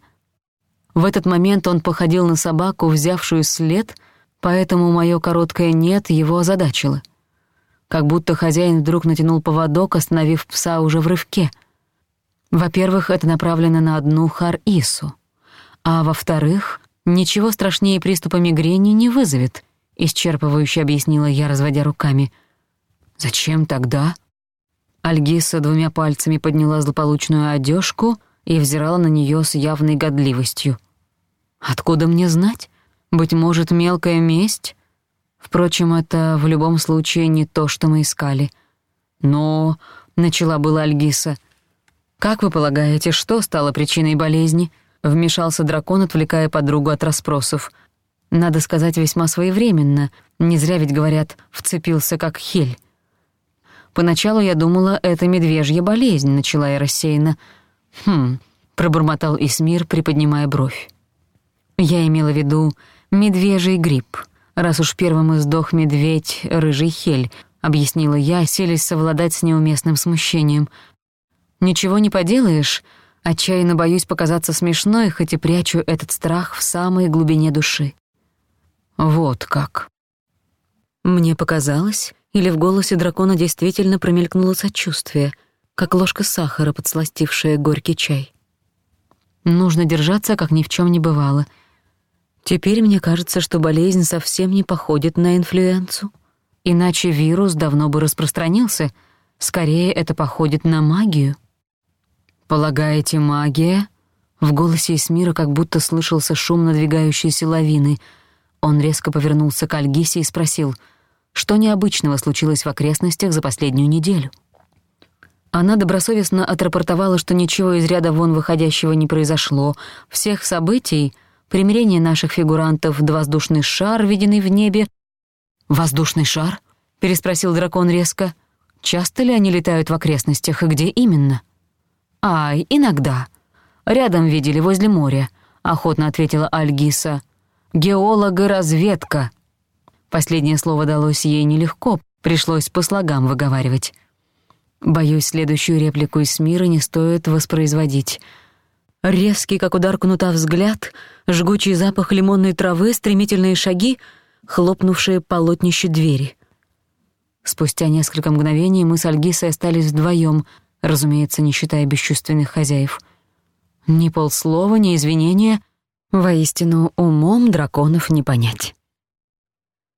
В этот момент он походил на собаку, взявшую след, поэтому моё короткое «нет» его озадачило. Как будто хозяин вдруг натянул поводок, остановив пса уже в рывке. Во-первых, это направлено на одну Харису. А во-вторых, ничего страшнее приступа мигрени не вызовет — исчерпывающе объяснила я, разводя руками. «Зачем тогда?» Альгиса двумя пальцами подняла злополучную одежку и взирала на нее с явной годливостью. «Откуда мне знать? Быть может, мелкая месть? Впрочем, это в любом случае не то, что мы искали. Но...» — начала была Альгиса. «Как вы полагаете, что стало причиной болезни?» — вмешался дракон, отвлекая подругу от расспросов. Надо сказать, весьма своевременно. Не зря ведь, говорят, вцепился как хель. Поначалу я думала, это медвежья болезнь, начала я рассеянно. «Хм», — пробормотал Исмир, приподнимая бровь. Я имела в виду медвежий грипп, раз уж первым издох медведь рыжий хель, объяснила я, селись совладать с неуместным смущением. «Ничего не поделаешь», Отчаянно боюсь показаться смешной, хоть и прячу этот страх в самой глубине души. Вот как. Мне показалось, или в голосе дракона действительно промелькнуло сочувствие, как ложка сахара, подсластившая горький чай. Нужно держаться, как ни в чем не бывало. Теперь мне кажется, что болезнь совсем не походит на инфлюенцу. Иначе вирус давно бы распространился. Скорее, это походит на магию. «Полагаете, магия?» В голосе Исмира как будто слышался шум надвигающейся лавины — он резко повернулся к Альгисе и спросил, что необычного случилось в окрестностях за последнюю неделю. Она добросовестно отрапортовала, что ничего из ряда вон выходящего не произошло. Всех событий, примирение наших фигурантов, да воздушный шар, виденный в небе. «Воздушный шар?» — переспросил дракон резко. «Часто ли они летают в окрестностях и где именно?» «Ай, иногда. Рядом видели, возле моря», — охотно ответила Альгиса. «Альгиса». Геолог и разведка». Последнее слово далось ей нелегко, пришлось по слогам выговаривать. Боюсь, следующую реплику из мира не стоит воспроизводить. Резкий, как удар кнута, взгляд, жгучий запах лимонной травы, стремительные шаги, хлопнувшие полотнище двери. Спустя несколько мгновений мы с Альгисой остались вдвоём, разумеется, не считая бесчувственных хозяев. Ни полслова, ни извинения, Воистину, умом драконов не понять.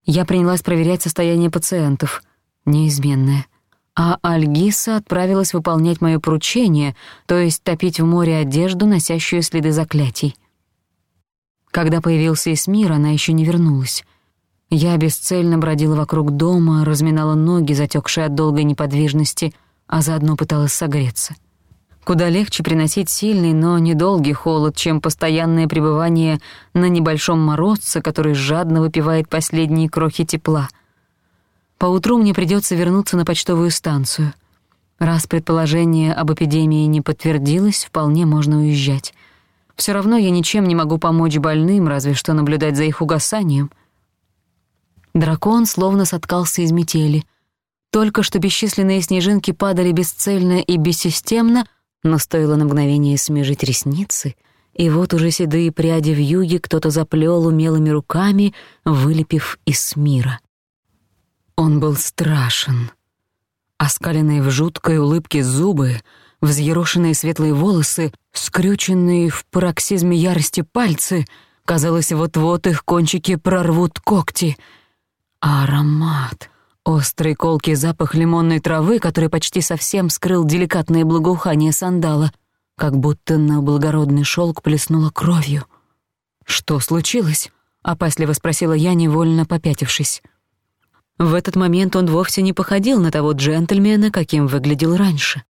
Я принялась проверять состояние пациентов, неизменное. А Альгиса отправилась выполнять моё поручение, то есть топить в море одежду, носящую следы заклятий. Когда появился Эсмир, она еще не вернулась. Я бесцельно бродила вокруг дома, разминала ноги, затекшие от долгой неподвижности, а заодно пыталась согреться. — куда легче приносить сильный, но недолгий холод, чем постоянное пребывание на небольшом морозце, который жадно выпивает последние крохи тепла. Поутру мне придётся вернуться на почтовую станцию. Раз предположение об эпидемии не подтвердилось, вполне можно уезжать. Всё равно я ничем не могу помочь больным, разве что наблюдать за их угасанием. Дракон словно соткался из метели. Только что бесчисленные снежинки падали бесцельно и бессистемно — но стоило на мгновение смежить ресницы, и вот уже седые пряди в юге кто-то заплёл умелыми руками, вылепив из мира. Он был страшен. Оскаленные в жуткой улыбке зубы, взъерошенные светлые волосы, скрюченные в пароксизме ярости пальцы, казалось, вот-вот их кончики прорвут когти. А аромат! Острый колкий запах лимонной травы, который почти совсем скрыл деликатное благоухание сандала, как будто на благородный шелк плеснуло кровью. «Что случилось?» — опасливо спросила я, невольно попятившись. В этот момент он вовсе не походил на того джентльмена, каким выглядел раньше.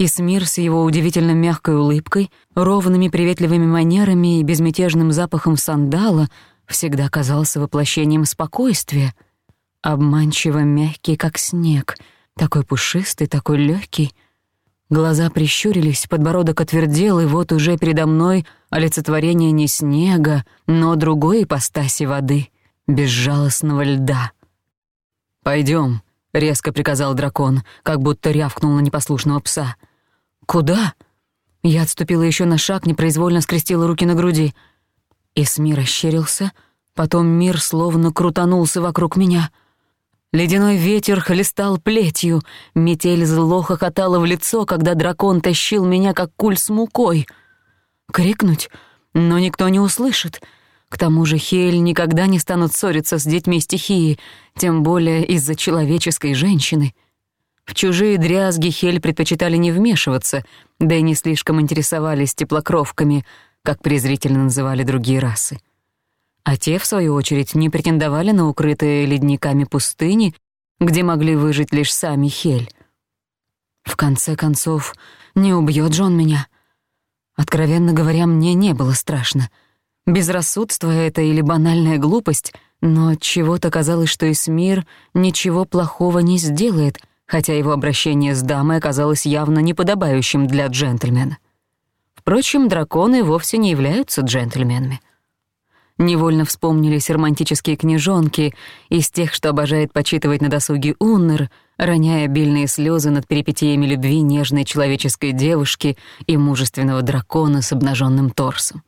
Исмир с его удивительно мягкой улыбкой, ровными приветливыми манерами и безмятежным запахом сандала всегда казался воплощением спокойствия — обманчиво мягкий, как снег, такой пушистый, такой легкий. Глаза прищурились, подбородок отвердел, и вот уже передо мной олицетворение не снега, но другой ипостаси воды, безжалостного льда. Пойдем, резко приказал дракон, как будто рявкнул на непослушного пса. «Куда?» Я отступила еще на шаг, непроизвольно скрестила руки на груди. Исмир ощерился, потом мир словно крутанулся вокруг меня — Ледяной ветер хлестал плетью, метель зло хохотала в лицо, когда дракон тащил меня, как куль с мукой. Крикнуть? Но никто не услышит. К тому же Хель никогда не станут ссориться с детьми стихии, тем более из-за человеческой женщины. В чужие дрязги Хель предпочитали не вмешиваться, да и не слишком интересовались теплокровками, как презрительно называли другие расы а те, в свою очередь, не претендовали на укрытые ледниками пустыни, где могли выжить лишь сами Хель. В конце концов, не убьет Джон меня. Откровенно говоря, мне не было страшно. Безрассудство это или банальная глупость, но чего-то казалось, что Исмир ничего плохого не сделает, хотя его обращение с дамой оказалось явно неподобающим для джентльмена. Впрочем, драконы вовсе не являются джентльменами. Невольно вспомнились романтические книжонки из тех, что обожает почитывать на досуге Уннер, роняя обильные слезы над перипетиями любви нежной человеческой девушки и мужественного дракона с обнаженным торсом.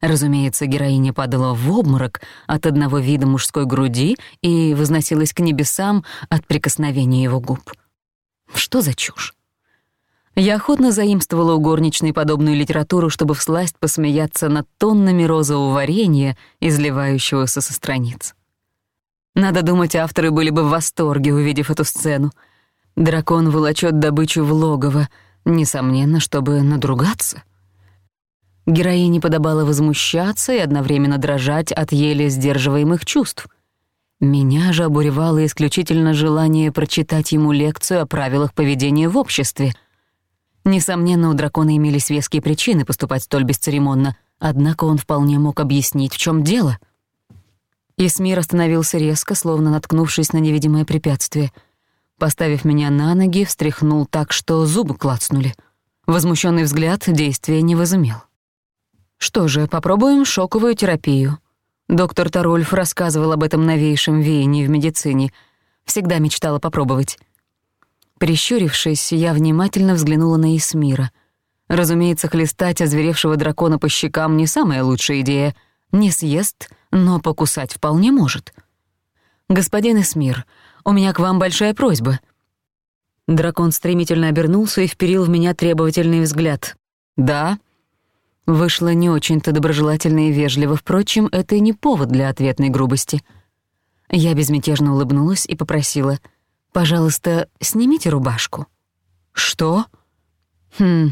Разумеется, героиня падала в обморок от одного вида мужской груди и возносилась к небесам от прикосновения его губ. Что за чушь? Я охотно заимствовала у горничной подобную литературу, чтобы всласть посмеяться над тоннами розового варенья, изливающегося со страниц. Надо думать, авторы были бы в восторге, увидев эту сцену. Дракон волочёт добычу в логово, несомненно, чтобы надругаться. Героине подобало возмущаться и одновременно дрожать от еле сдерживаемых чувств. Меня же обуревало исключительно желание прочитать ему лекцию о правилах поведения в обществе, Несомненно, у дракона имелись веские причины поступать столь бесцеремонно, однако он вполне мог объяснить, в чём дело. Исмир остановился резко, словно наткнувшись на невидимое препятствие. Поставив меня на ноги, встряхнул так, что зубы клацнули. Возмущённый взгляд действия не возымел. Что же, попробуем шоковую терапию. Доктор Тарольф рассказывал об этом новейшем веянии в медицине. Всегда мечтала попробовать. Прищурившись, я внимательно взглянула на Исмира. Разумеется, хлестать озверевшего дракона по щекам не самая лучшая идея. Не съест, но покусать вполне может. «Господин Исмир, у меня к вам большая просьба». Дракон стремительно обернулся и вперил в меня требовательный взгляд. «Да?» Вышло не очень-то доброжелательно и вежливо, впрочем, это и не повод для ответной грубости. Я безмятежно улыбнулась и попросила — «Пожалуйста, снимите рубашку». «Что?» «Хм,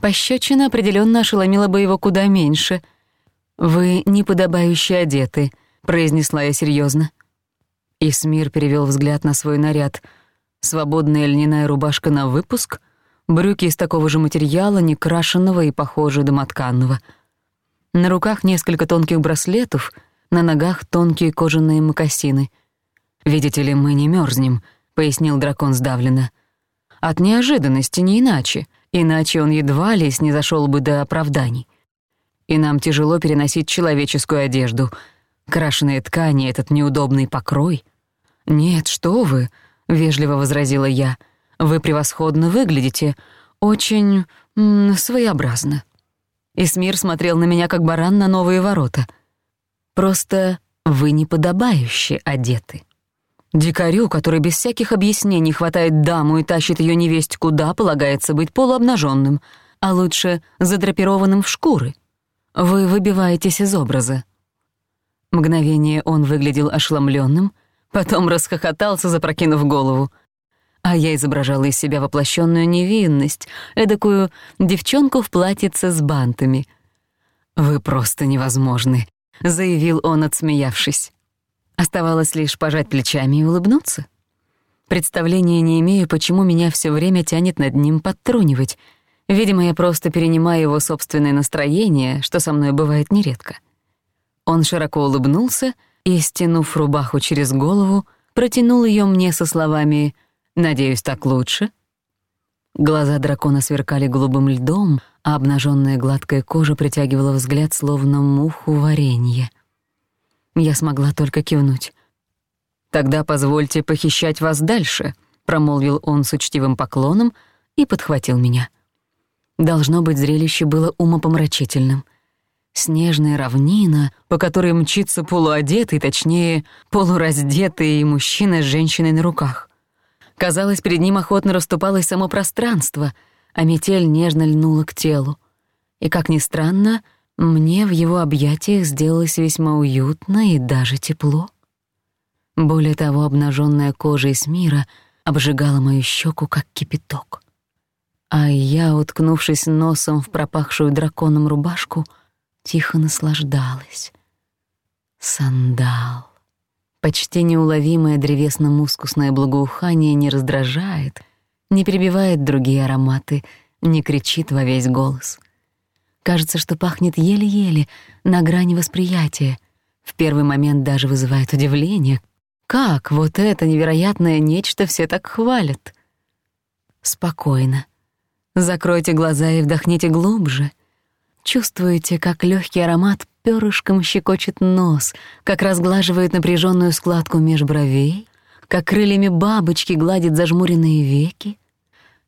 пощечина определённо ошеломила бы его куда меньше». «Вы неподобающе одеты», — произнесла я серьёзно. Исмир перевёл взгляд на свой наряд. Свободная льняная рубашка на выпуск, брюки из такого же материала, некрашенного и, похоже, домотканного. На руках несколько тонких браслетов, на ногах тонкие кожаные мокасины. «Видите ли, мы не мёрзнем», пояснил дракон сдавленно. От неожиданности не иначе, иначе он едва ли снизошёл бы до оправданий. И нам тяжело переносить человеческую одежду, крашеные ткани, этот неудобный покрой. Нет, что вы, вежливо возразила я. Вы превосходно выглядите, очень м, своеобразно. Исмир смотрел на меня как баран на новые ворота. Просто вы неподобающе одеты. Дикарю, который без всяких объяснений хватает даму и тащит ее невесть куда, полагается быть полуобнаженным, а лучше задрапированным в шкуры. Вы выбиваетесь из образа. Мгновение он выглядел ошеломленным, потом расхохотался, запрокинув голову. А я изображала из себя воплощенную невинность, эдакую девчонку в платьице с бантами. «Вы просто невозможны», — заявил он, отсмеявшись. Оставалось лишь пожать плечами и улыбнуться. Представления не имею, почему меня всё время тянет над ним подтрунивать. Видимо, я просто перенимаю его собственное настроение, что со мной бывает нередко. Он широко улыбнулся и, стянув рубаху через голову, протянул её мне со словами «Надеюсь, так лучше?» Глаза дракона сверкали голубым льдом, а обнажённая гладкая кожа притягивала взгляд, словно муху варенье. Я смогла только кивнуть. «Тогда позвольте похищать вас дальше», — промолвил он с учтивым поклоном и подхватил меня. Должно быть, зрелище было умопомрачительным. Снежная равнина, по которой мчится полуодетый, точнее, полураздетый мужчина с женщиной на руках. Казалось, перед ним охотно расступалось само пространство, а метель нежно льнула к телу. И, как ни странно, мне в его объятиях сделалось весьма уютно и даже тепло. Более того, обнажённая кожа из мира обжигала мою щеку, как кипяток. А я, уткнувшись носом в пропахшую драконом рубашку, тихо наслаждалась. Сандал. Почти неуловимое древесно-мускусное благоухание не раздражает, не перебивает другие ароматы, не кричит во весь голос. Кажется, что пахнет еле-еле, на грани восприятия. В первый момент даже вызывает удивление. Как вот это невероятное нечто все так хвалят? Спокойно. Закройте глаза и вдохните глубже. Чувствуете, как легкий аромат перышком щекочет нос, как разглаживает напряженную складку меж бровей, как крыльями бабочки гладит зажмуренные веки,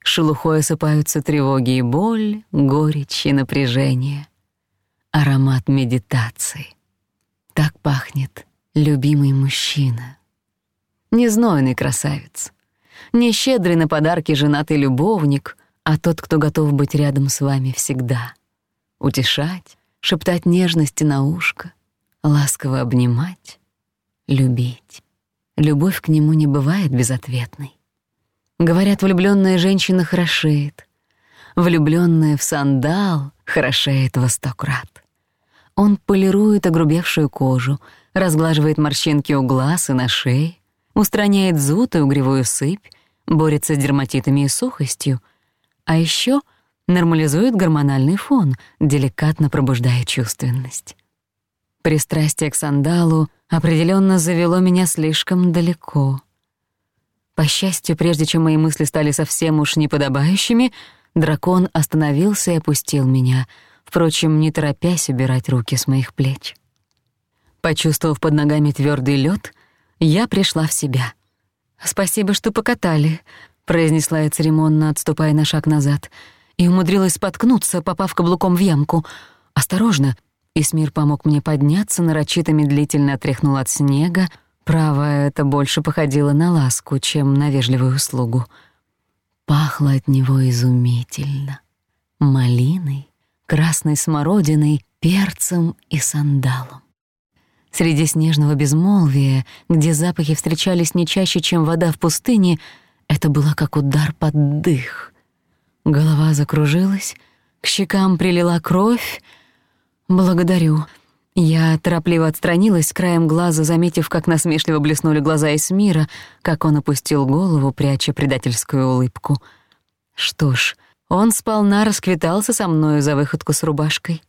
шелухой осыпаются тревоги и боль, горечь и напряжение. Аромат медитации. Так пахнет любимый мужчина. Незнойный красавец. Не щедрый на подарки женатый любовник, а тот, кто готов быть рядом с вами всегда. Утешать, шептать нежности на ушко, ласково обнимать, любить. Любовь к нему не бывает безответной. Говорят, влюбленная женщина хорошеет. Влюбленная в сандал хорошеет во сто крат. Он полирует огрубевшую кожу, разглаживает морщинки у глаз и на шее, устраняет зуд и угревую сыпь, борется с дерматитами и сухостью, а еще нормализует гормональный фон, деликатно пробуждая чувственность. Пристрастие к сандалу определенно завело меня слишком далеко — по счастью, прежде чем мои мысли стали совсем уж неподобающими, дракон остановился и опустил меня, впрочем, не торопясь убирать руки с моих плеч. Почувствовав под ногами твёрдый лёд, я пришла в себя. «Спасибо, что покатали», — произнесла я церемонно, отступая на шаг назад, и умудрилась споткнуться, попав каблуком в ямку. «Осторожно!» Исмир помог мне подняться, нарочито медлительно отряхнул от снега, Правая это больше походило на ласку, чем на вежливую услугу. Пахло от него изумительно. Малиной, красной смородиной, перцем и сандалом. Среди снежного безмолвия, где запахи встречались не чаще, чем вода в пустыне, это было как удар под дых. Голова закружилась, к щекам прилила кровь. «Благодарю», я торопливо отстранилась, краем глаза заметив, как насмешливо блеснули глаза Эсмира, как он опустил голову, пряча предательскую улыбку. Что ж, он сполна расквитался со мною за выходку с рубашкой.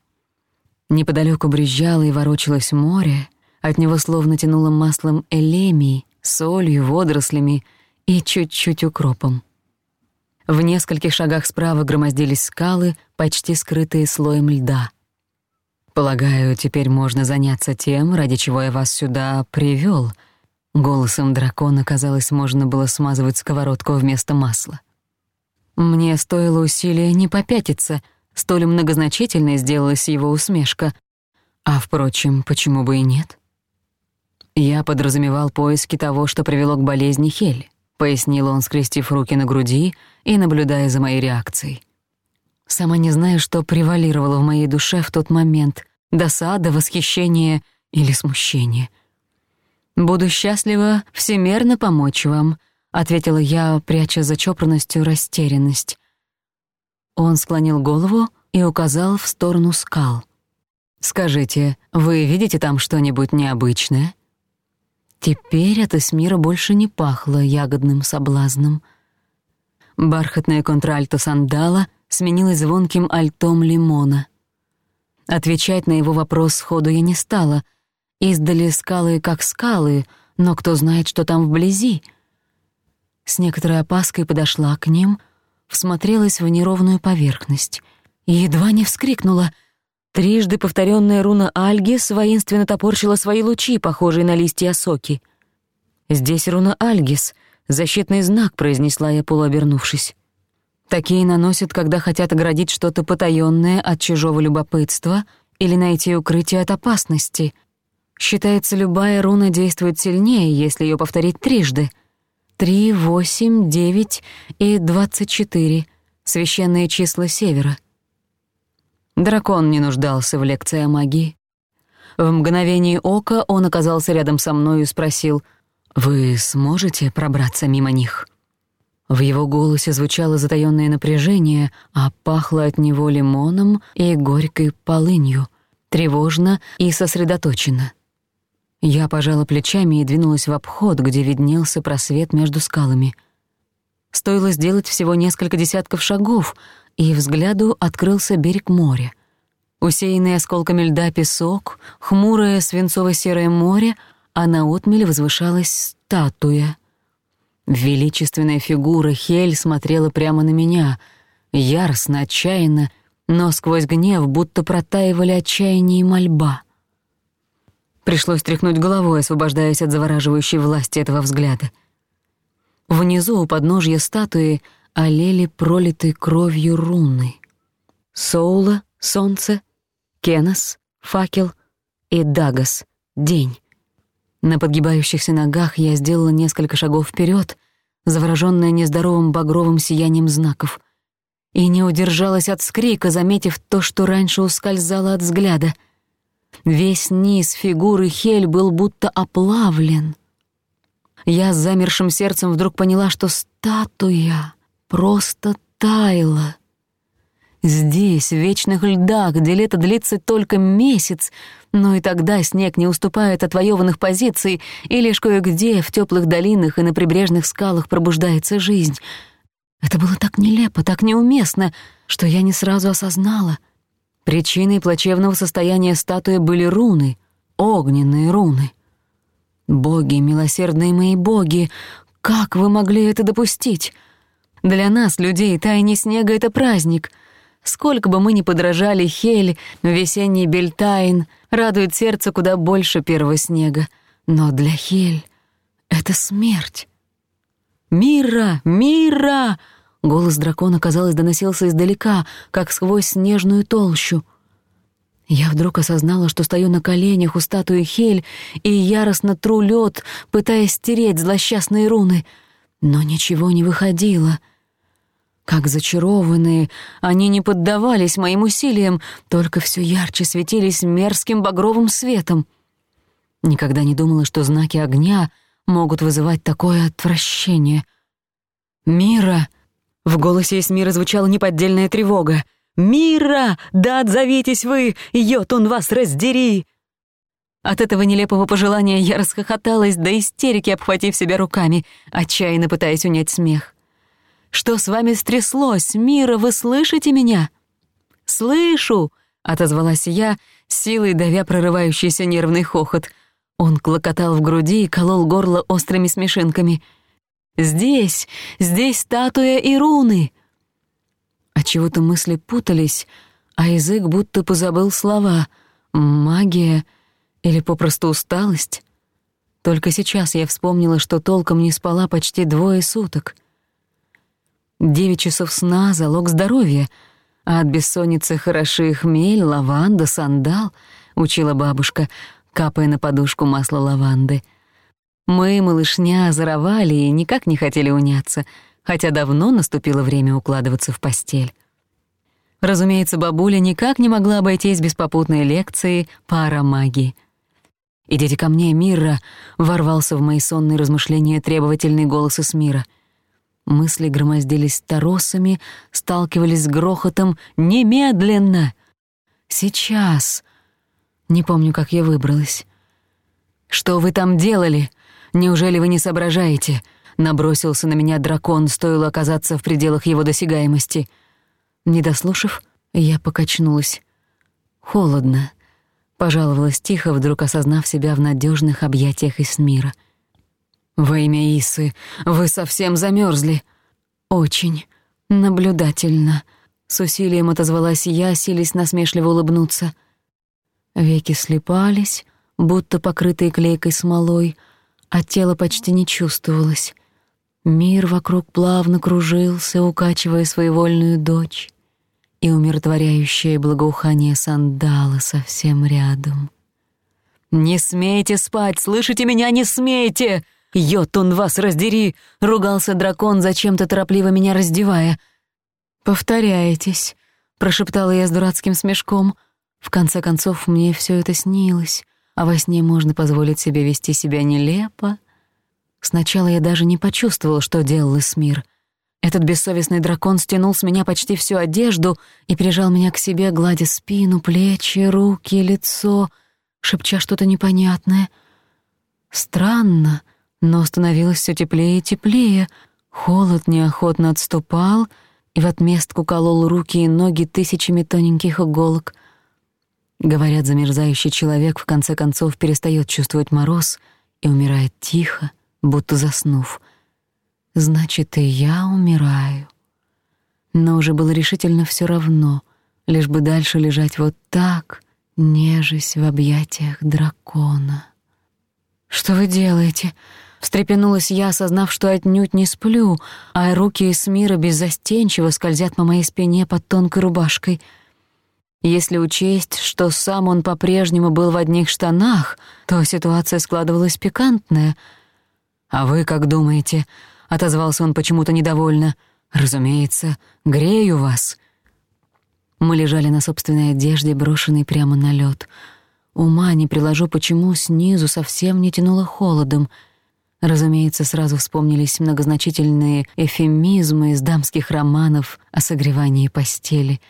Неподалёку брызжало и ворочалось море, от него словно тянуло маслом элемии, солью, водорослями и чуть-чуть укропом. В нескольких шагах справа громоздились скалы, почти скрытые слоем льда — Полагаю, теперь можно заняться тем, ради чего я вас сюда привёл. Голосом дракона, казалось, можно было смазывать сковородку вместо масла. Мне стоило усилия не попятиться, столь многозначительной сделалась его усмешка. А впрочем, почему бы и нет? Я подразумевал поиски того, что привело к болезни Хель, пояснил он, скрестив руки на груди и наблюдая за моей реакцией. Сама не знаю, что превалировало в моей душе в тот момент — досада, восхищение или смущение. «Буду счастлива всемерно помочь вам», — ответила я, пряча за чопорностью растерянность. Он склонил голову и указал в сторону скал. «Скажите, вы видите там что-нибудь необычное?» Теперь от Эсмира больше не пахло ягодным соблазном. Бархатная контральто сандала — сменилась звонким альтом лимона. Отвечать на его вопрос сходу я не стала. Издали скалы как скалы, но кто знает, что там вблизи. С некоторой опаской подошла к ним, всмотрелась в неровную поверхность и едва не вскрикнула. Трижды повторённая руна альги воинственно топорщила свои лучи, похожие на листья соки. «Здесь руна Альгис», — защитный знак, — произнесла я, полуобернувшись. Такие наносят, когда хотят оградить что-то потаённое от чужого любопытства или найти укрытие от опасности. Считается, любая руна действует сильнее, если её повторить трижды. Три, восемь, девять и двадцать четыре — священные числа Севера. Дракон не нуждался в лекции о магии. В мгновение ока он оказался рядом со мной и спросил, «Вы сможете пробраться мимо них?» В его голосе звучало затаённое напряжение, а пахло от него лимоном и горькой полынью, тревожно и сосредоточенно. Я пожала плечами и двинулась в обход, где виднелся просвет между скалами. Стоило сделать всего несколько десятков шагов, и взгляду открылся берег моря. Усеянный осколками льда песок, хмурое свинцово-серое море, а на отмеле возвышалась статуя — Величественная фигура Хель смотрела прямо на меня, яростно, отчаянно, но сквозь гнев будто протаивали отчаяние и мольба. Пришлось тряхнуть головой, освобождаясь от завораживающей власти этого взгляда. Внизу, у подножья статуи, олели пролитой кровью руны. Соула — солнце, Кенос — факел и Дагас — день. На подгибающихся ногах я сделала несколько шагов вперёд, заворожённая нездоровым багровым сиянием знаков, и не удержалась от скрика, заметив то, что раньше ускользало от взгляда. Весь низ фигуры Хель был будто оплавлен. Я с замершим сердцем вдруг поняла, что статуя просто таяла — Здесь, в вечных льдах, где лето длится только месяц, но ну и тогда снег не уступает отвоеванных позиций, и лишь кое-где в теплых долинах и на прибрежных скалах пробуждается жизнь. Это было так нелепо, так неуместно, что я не сразу осознала. Причиной плачевного состояния статуи были руны, огненные руны. «Боги, милосердные мои боги, как вы могли это допустить? Для нас, людей, тайне снега — это праздник — Сколько бы мы ни подражали Хель, весенний Бельтайн, радует сердце куда больше первого снега. Но для Хель это смерть. «Мира! Мира!» Голос дракона, казалось, доносился издалека, как сквозь снежную толщу. Я вдруг осознала, что стою на коленях у статуи Хель и яростно тру лед, пытаясь стереть злосчастные руны. Но ничего не выходило — как зачарованные, они не поддавались моим усилиям, только все ярче светились мерзким багровым светом. Никогда не думала, что знаки огня могут вызывать такое отвращение. «Мира!» — в голосе Эсмира звучала неподдельная тревога. «Мира! Да отзовитесь вы! Йод, он вас раздери!» От этого нелепого пожелания я расхохоталась до истерики, обхватив себя руками, отчаянно пытаясь унять смех. Что с вами стряслось, Мира, вы слышите меня?» «Слышу!» — отозвалась я, силой давя прорывающийся нервный хохот. Он клокотал в груди и колол горло острыми смешинками. «Здесь! Здесь статуя и руны!» Отчего-то а мысли путались, а язык будто позабыл слова «магия» или попросту «усталость». Только сейчас я вспомнила, что толком не спала почти двое суток — Девять часов сна — залог здоровья, а от бессонницы хороши хмель, лаванда, сандал, — учила бабушка, капая на подушку масло лаванды. Мы, малышня, заровали и никак не хотели уняться, хотя давно наступило время укладываться в постель. Разумеется, бабуля никак не могла обойтись без попутной лекции по аромагии. «Идите ко мне, Мира ворвался в мои сонные размышления требовательный голос из мира — Мысли громоздились торосами, сталкивались с грохотом немедленно. Сейчас. Не помню, как я выбралась. «Что вы там делали? Неужели вы не соображаете?» Набросился на меня дракон, стоило оказаться в пределах его досягаемости. Не дослушав, я покачнулась. «Холодно», — пожаловалась тихо, вдруг осознав себя в надёжных объятиях из мира. «Во имя Исы, вы совсем замерзли. «Очень. Наблюдательно». С усилием отозвалась я, силясь насмешливо улыбнуться. Веки слепались, будто покрытые клейкой смолой, а тело почти не чувствовалось. Мир вокруг плавно кружился, укачивая своевольную дочь, и умиротворяющее благоухание сандала совсем рядом. «Не смейте спать! Слышите меня? Не смейте!» «Йотун, вас раздери!» — ругался дракон, зачем-то торопливо меня раздевая. «Повторяетесь», — прошептала я с дурацким смешком. В конце концов, мне всё это снилось, а во сне можно позволить себе вести себя нелепо. Сначала я даже не почувствовала, что делал Эсмир. Этот бессовестный дракон стянул с меня почти всю одежду и прижал меня к себе, гладя спину, плечи, руки, лицо, шепча что-то непонятное. «Странно», — но становилось всё теплее и теплее. Холод неохотно отступал, и в отместку колол руки и ноги тысячами тоненьких иголок. Говорят, замерзающий человек в конце концов перестаёт чувствовать мороз и умирает тихо, будто заснув. Значит, и я умираю. Но уже было решительно всё равно, лишь бы дальше лежать вот так, нежесть в объятиях дракона. «Что вы делаете?» Встрепенулась я, осознав, что отнюдь не сплю, а руки мира беззастенчиво скользят по моей спине под тонкой рубашкой. Если учесть, что сам он по-прежнему был в одних штанах, то ситуация складывалась пикантная. «А вы как думаете?» — отозвался он почему-то недовольно. «Разумеется, грею вас». Мы лежали на собственной одежде, брошенной прямо на лёд. Ума не приложу, почему снизу совсем не тянуло холодом — Разумеется, сразу вспомнились многозначительные эфемизмы из дамских романов о согревании постели.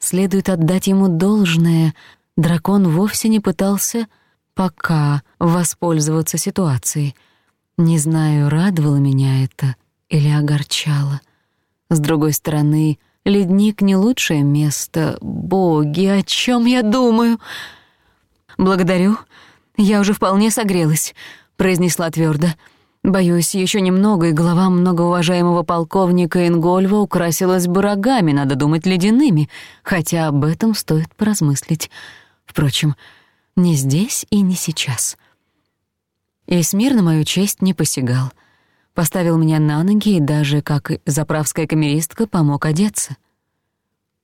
Следует отдать ему должное, дракон вовсе не пытался пока воспользоваться ситуацией. Не знаю, радовало меня это или огорчало. С другой стороны, ледник — не лучшее место. Боги, о чем я думаю? Благодарю, я уже вполне согрелась произнесла твердо. Боюсь, еще немного, и голова многоуважаемого полковника Ингольва украсилась бы рогами, надо думать, ледяными, хотя об этом стоит поразмыслить. Впрочем, не здесь и не сейчас. Эйсмир на мою честь не посягал. Поставил меня на ноги и даже, как заправская камеристка, помог одеться.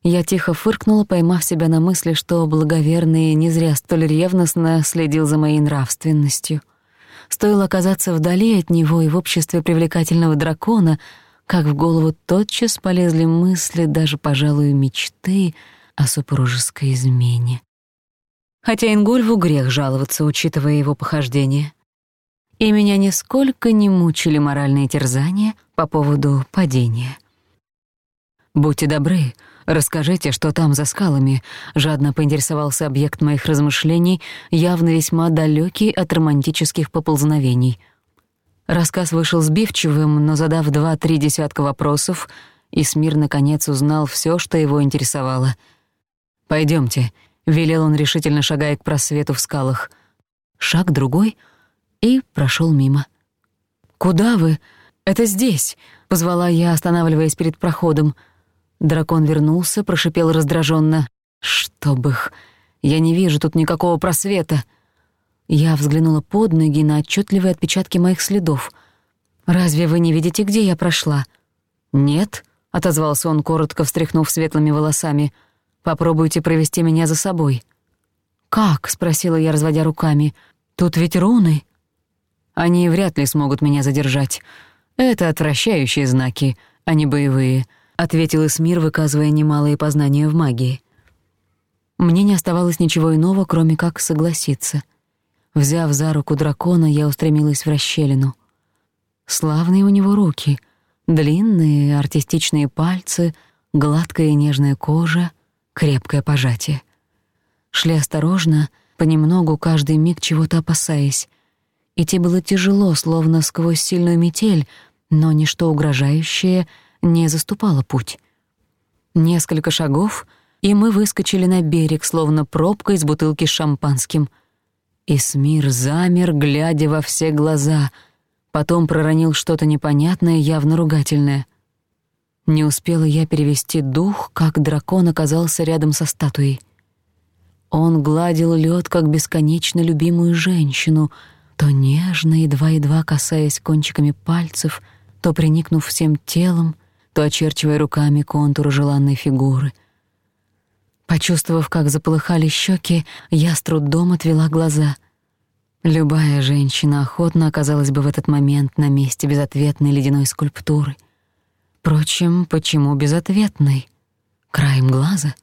Я тихо фыркнула, поймав себя на мысли, что благоверный не зря столь ревностно следил за моей нравственностью — Стоило оказаться вдали от него и в обществе привлекательного дракона, как в голову тотчас полезли мысли, даже, пожалуй, мечты о супружеской измене. Хотя Ингольву грех жаловаться, учитывая его похождение. И меня нисколько не мучили моральные терзания по поводу падения. «Будьте добры», Расскажите, что там за скалами?» — жадно поинтересовался объект моих размышлений, явно весьма далёкий от романтических поползновений. Рассказ вышел сбивчивым, но задав два-три десятка вопросов, Исмир наконец узнал всё, что его интересовало. «Пойдёмте», — велел он, решительно шагая к просвету в скалах. Шаг другой и прошёл мимо. «Куда вы? Это здесь!» — позвала я, останавливаясь перед проходом — Дракон вернулся, прошипел раздраженно. «Чтоб их! Я не вижу тут никакого просвета!» Я взглянула под ноги на отчетливые отпечатки моих следов. «Разве вы не видите, где я прошла?» «Нет», — отозвался он, коротко встряхнув светлыми волосами. «Попробуйте провести меня за собой». «Как?» — спросила я, разводя руками. «Тут ведь руны». «Они вряд ли смогут меня задержать. Это отвращающие знаки, а не боевые». — ответил Эсмир, выказывая немалые познания в магии. Мне не оставалось ничего иного, кроме как согласиться. Взяв за руку дракона, я устремилась в расщелину. Славные у него руки, длинные артистичные пальцы, гладкая и нежная кожа, крепкое пожатие. Шли осторожно, понемногу каждый миг чего-то опасаясь. Идти было тяжело, словно сквозь сильную метель, но ничто угрожающее — не заступала путь. Несколько шагов, и мы выскочили на берег, словно пробка из бутылки с шампанским. Исмир замер, глядя во все глаза, потом проронил что-то непонятное, явно ругательное. Не успела я перевести дух, как дракон оказался рядом со статуей. Он гладил лед, как бесконечно любимую женщину, то нежно, едва-едва касаясь кончиками пальцев, то приникнув всем телом, то очерчивая руками контур желанной фигуры. Почувствовав, как заполыхали щеки, я с трудом отвела глаза. Любая женщина охотно оказалась бы в этот момент на месте безответной ледяной скульптуры. Впрочем, почему безответной? Краем глаза?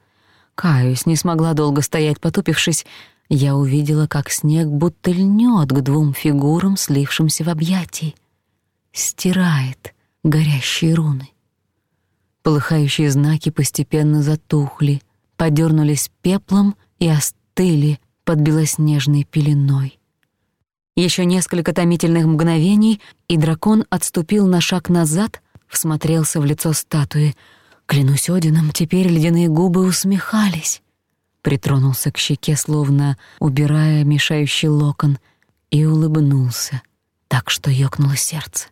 Каюсь, не смогла долго стоять, потупившись, я увидела, как снег будто льнёт к двум фигурам, слившимся в объятии. Стирает горящие руны. Полыхающие знаки постепенно затухли, подернулись пеплом и остыли под белоснежной пеленой. Еще несколько томительных мгновений, и дракон отступил на шаг назад, всмотрелся в лицо статуи. Клянусь Одином, теперь ледяные губы усмехались. Притронулся к щеке, словно убирая мешающий локон, и улыбнулся, так что ёкнуло сердце.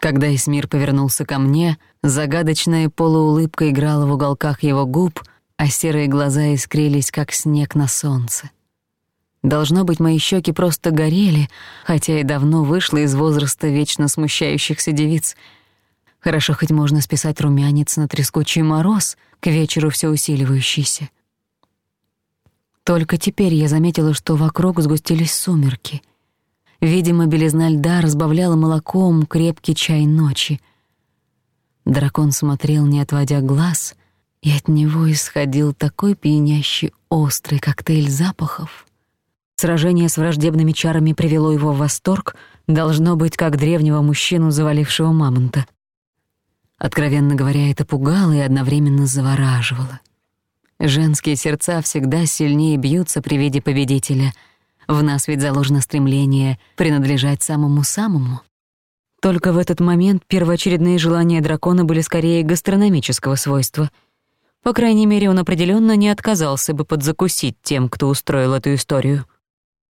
Когда Эсмир повернулся ко мне, загадочная полуулыбка играла в уголках его губ, а серые глаза искрились, как снег на солнце. Должно быть, мои щеки просто горели, хотя и давно вышла из возраста вечно смущающихся девиц. Хорошо, хоть можно списать румянец на трескучий мороз, к вечеру все усиливающийся. Только теперь я заметила, что вокруг сгустились сумерки. Видимо, белизна льда разбавляла молоком крепкий чай ночи. Дракон смотрел, не отводя глаз, и от него исходил такой пьянящий острый коктейль запахов. Сражение с враждебными чарами привело его в восторг, должно быть, как древнего мужчину, завалившего мамонта. Откровенно говоря, это пугало и одновременно завораживало. Женские сердца всегда сильнее бьются при виде победителя — в нас ведь заложено стремление принадлежать самому-самому. Только в этот момент первоочередные желания дракона были скорее гастрономического свойства. По крайней мере, он определённо не отказался бы подзакусить тем, кто устроил эту историю.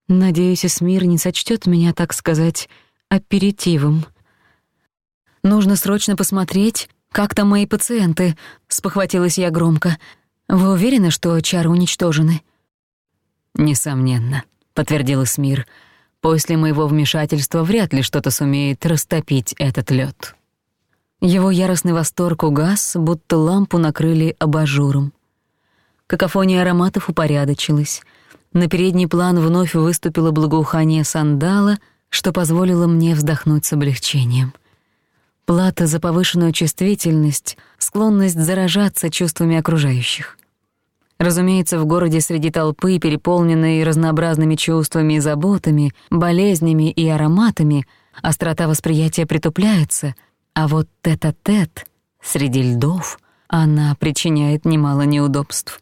Надеюсь, Эсмир не сочтёт меня, так сказать, аперитивом. Нужно срочно посмотреть, как там мои пациенты, спохватилась я громко. Вы уверены, что чары уничтожены? Несомненно подтвердил Исмир. После моего вмешательства вряд ли что-то сумеет растопить этот лед. Его яростный восторг угас, будто лампу накрыли абажуром. Какофония ароматов упорядочилась. На передний план вновь выступило благоухание сандала, что позволило мне вздохнуть с облегчением. Плата за повышенную чувствительность, склонность заражаться чувствами окружающих. Разумеется, в городе среди толпы, переполненной разнообразными чувствами и заботами, болезнями и ароматами, острота восприятия притупляется, а вот тет-а-тет -тет, среди льдов она причиняет немало неудобств.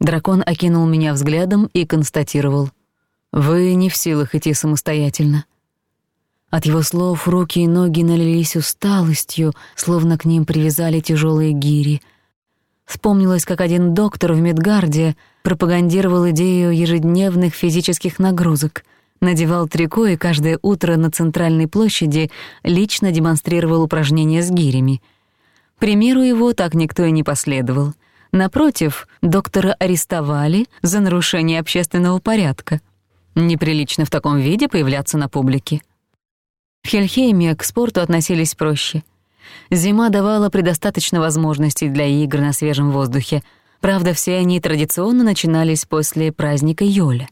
Дракон окинул меня взглядом и констатировал. «Вы не в силах идти самостоятельно». От его слов руки и ноги налились усталостью, словно к ним привязали тяжелые гири — Вспомнилось, как один доктор в Медгарде пропагандировал идею ежедневных физических нагрузок, надевал трико и каждое утро на центральной площади лично демонстрировал упражнения с гирями. Примеру его так никто и не последовал. Напротив, доктора арестовали за нарушение общественного порядка. Неприлично в таком виде появляться на публике. В Хельхейме к спорту относились проще — Зима давала предостаточно возможностей для игр на свежем воздухе. Правда, все они традиционно начинались после праздника Йоля.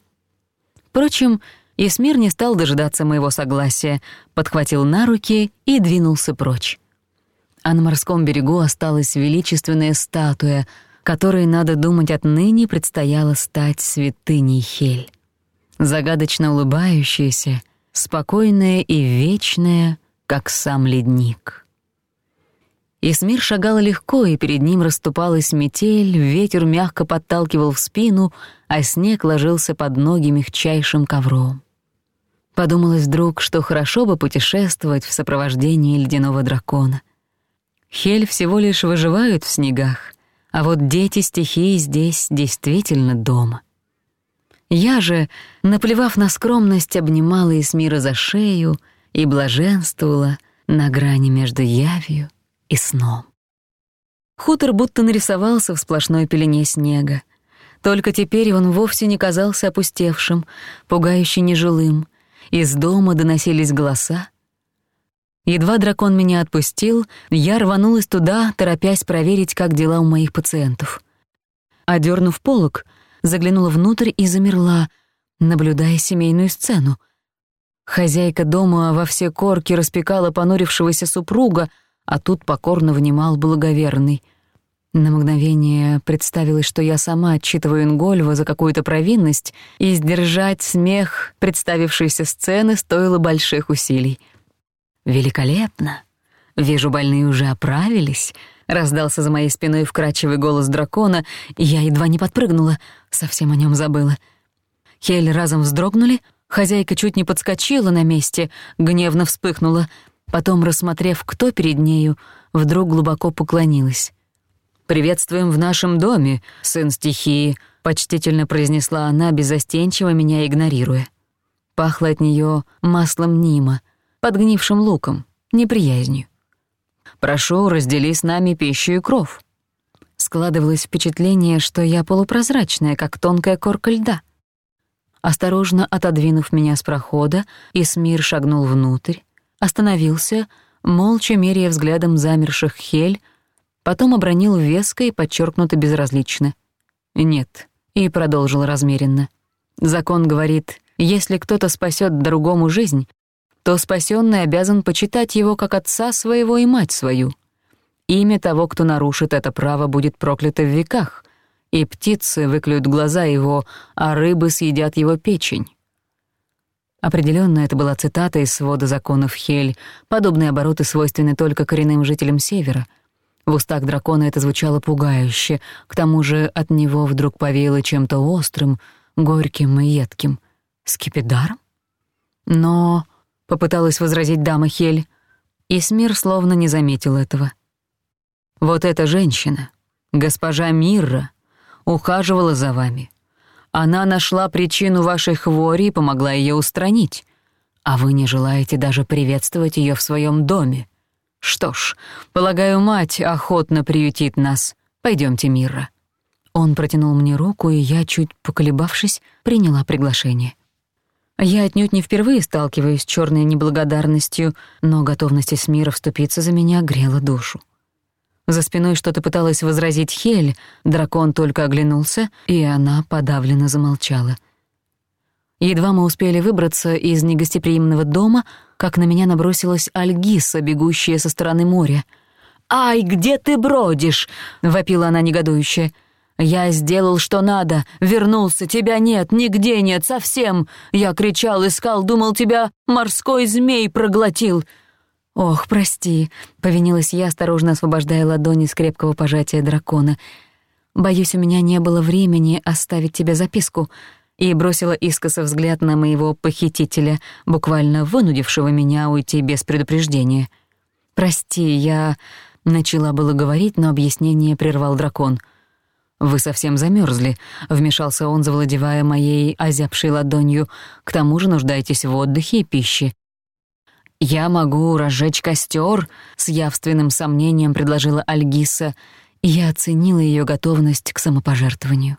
Впрочем, Есмир не стал дожидаться моего согласия, подхватил на руки и двинулся прочь. А на морском берегу осталась величественная статуя, которой, надо думать, отныне предстояло стать святыней Хель. Загадочно улыбающаяся, спокойная и вечная, как сам ледник. Исмир шагал легко, и перед ним расступалась метель, ветер мягко подталкивал в спину, а снег ложился под ноги мягчайшим ковром. Подумалось вдруг, что хорошо бы путешествовать в сопровождении ледяного дракона. Хель всего лишь выживают в снегах, а вот дети стихии здесь действительно дома. Я же, наплевав на скромность, обнимала Исмира за шею и блаженствовала на грани между явью и сном. Хутор будто нарисовался в сплошной пелене снега. Только теперь он вовсе не казался опустевшим, пугающе нежилым. Из дома доносились голоса. Едва дракон меня отпустил, я рванулась туда, торопясь проверить, как дела у моих пациентов. Одернув полог, заглянула внутрь и замерла, наблюдая семейную сцену. Хозяйка дома во все корки распекала понурившегося супруга — а тут покорно внимал благоверный. На мгновение представилось, что я сама отчитываю Ингольва за какую-то провинность, и сдержать смех представившейся сцены стоило больших усилий. «Великолепно! Вижу, больные уже оправились!» — раздался за моей спиной вкрадчивый голос дракона, и я едва не подпрыгнула, совсем о нём забыла. Хель разом вздрогнули, хозяйка чуть не подскочила на месте, гневно вспыхнула — Потом, рассмотрев, кто перед нею, вдруг глубоко поклонилась. «Приветствуем в нашем доме, сын стихии», — почтительно произнесла она, безостенчиво меня игнорируя. Пахло от неё маслом Нима, подгнившим луком, неприязнью. «Прошу, раздели с нами пищу и кров». Складывалось впечатление, что я полупрозрачная, как тонкая корка льда. Осторожно отодвинув меня с прохода, Исмир шагнул внутрь, остановился, молча меряя взглядом замерших Хель, потом обронил веско и подчеркнуто безразлично. «Нет», и продолжил размеренно. «Закон говорит, если кто-то спасет другому жизнь, то спасенный обязан почитать его как отца своего и мать свою. Имя того, кто нарушит это право, будет проклято в веках, и птицы выклюют глаза его, а рыбы съедят его печень. Определённо это была цитата из свода законов Хель. Подобные обороты свойственны только коренным жителям Севера. В устах дракона это звучало пугающе. К тому же от него вдруг повеяло чем-то острым, горьким и едким. Скипидаром? Но... — попыталась возразить дама Хель. И Смир словно не заметил этого. «Вот эта женщина, госпожа Мирра, ухаживала за вами. Она нашла причину вашей хвори и помогла ее устранить. А вы не желаете даже приветствовать ее в своем доме. Что ж, полагаю, мать охотно приютит нас. Пойдемте, Мира. Он протянул мне руку, и я, чуть поколебавшись, приняла приглашение. Я отнюдь не впервые сталкиваюсь с черной неблагодарностью, но готовность Эсмира вступиться за меня грела душу. За спиной что-то пыталась возразить Хель, дракон только оглянулся, и она подавленно замолчала. Едва мы успели выбраться из негостеприимного дома, как на меня набросилась Альгиса, бегущая со стороны моря. «Ай, где ты бродишь?» — вопила она негодующе. Я сделал, что надо, вернулся, тебя нет, нигде нет, совсем. Я кричал, искал, думал, тебя морской змей проглотил. «Ох, прости», — повинилась я, осторожно освобождая ладони с крепкого пожатия дракона. «Боюсь, у меня не было времени оставить тебе записку», и бросила искоса взгляд на моего похитителя, буквально вынудившего меня уйти без предупреждения. «Прости, я...» — начала было говорить, но объяснение прервал дракон. «Вы совсем замёрзли», — вмешался он, завладевая моей озябшей ладонью. «К тому же нуждаетесь в отдыхе и пище. «Я могу разжечь костёр», — с явственным сомнением предложила Альгиса, и я оценила её готовность к самопожертвованию.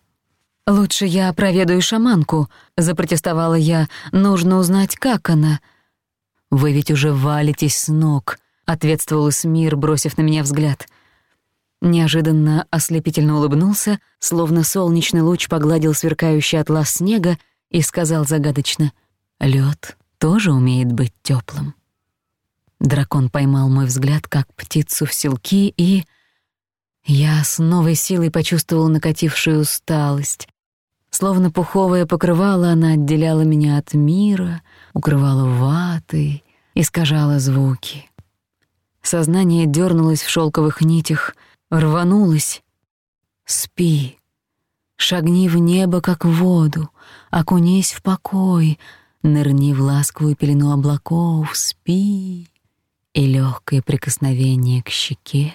«Лучше я проведаю шаманку», — запротестовала я. «Нужно узнать, как она». «Вы ведь уже валитесь с ног», — ответствовал Смир, бросив на меня взгляд. Неожиданно ослепительно улыбнулся, словно солнечный луч погладил сверкающий атлас снега и сказал загадочно, «Лёд тоже умеет быть тёплым». Дракон поймал мой взгляд, как птицу в селки, и... Я с новой силой почувствовал накатившую усталость. Словно пуховое покрывало, она отделяла меня от мира, укрывала ватой, искажала звуки. Сознание дернулось в шелковых нитях, рванулось. «Спи», Шагни в небо, как в воду, окунись в покой, нырни в ласковую пелену облаков, спи и легкое прикосновение к щеке,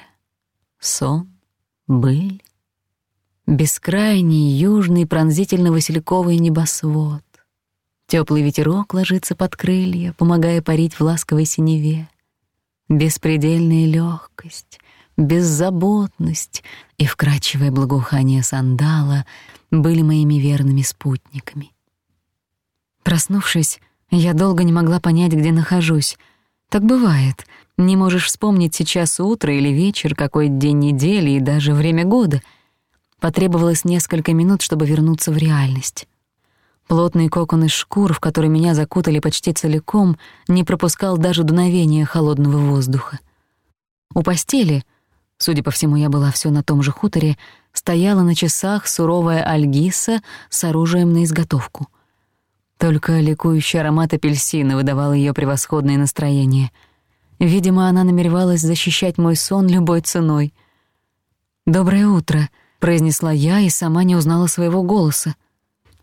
сон, быль, бескрайний южный пронзительно-васильковый небосвод. Теплый ветерок ложится под крылья, помогая парить в ласковой синеве. Беспредельная легкость, беззаботность и вкрадчивое благоухание сандала были моими верными спутниками. Проснувшись, я долго не могла понять, где нахожусь — так бывает. Не можешь вспомнить сейчас утро или вечер, какой день недели и даже время года. Потребовалось несколько минут, чтобы вернуться в реальность. Плотный кокон из шкур, в который меня закутали почти целиком, не пропускал даже дуновения холодного воздуха. У постели, судя по всему, я была всё на том же хуторе, стояла на часах суровая Альгиса с оружием на изготовку — только ликующий аромат апельсина выдавал её превосходное настроение. Видимо, она намеревалась защищать мой сон любой ценой. «Доброе утро», — произнесла я и сама не узнала своего голоса.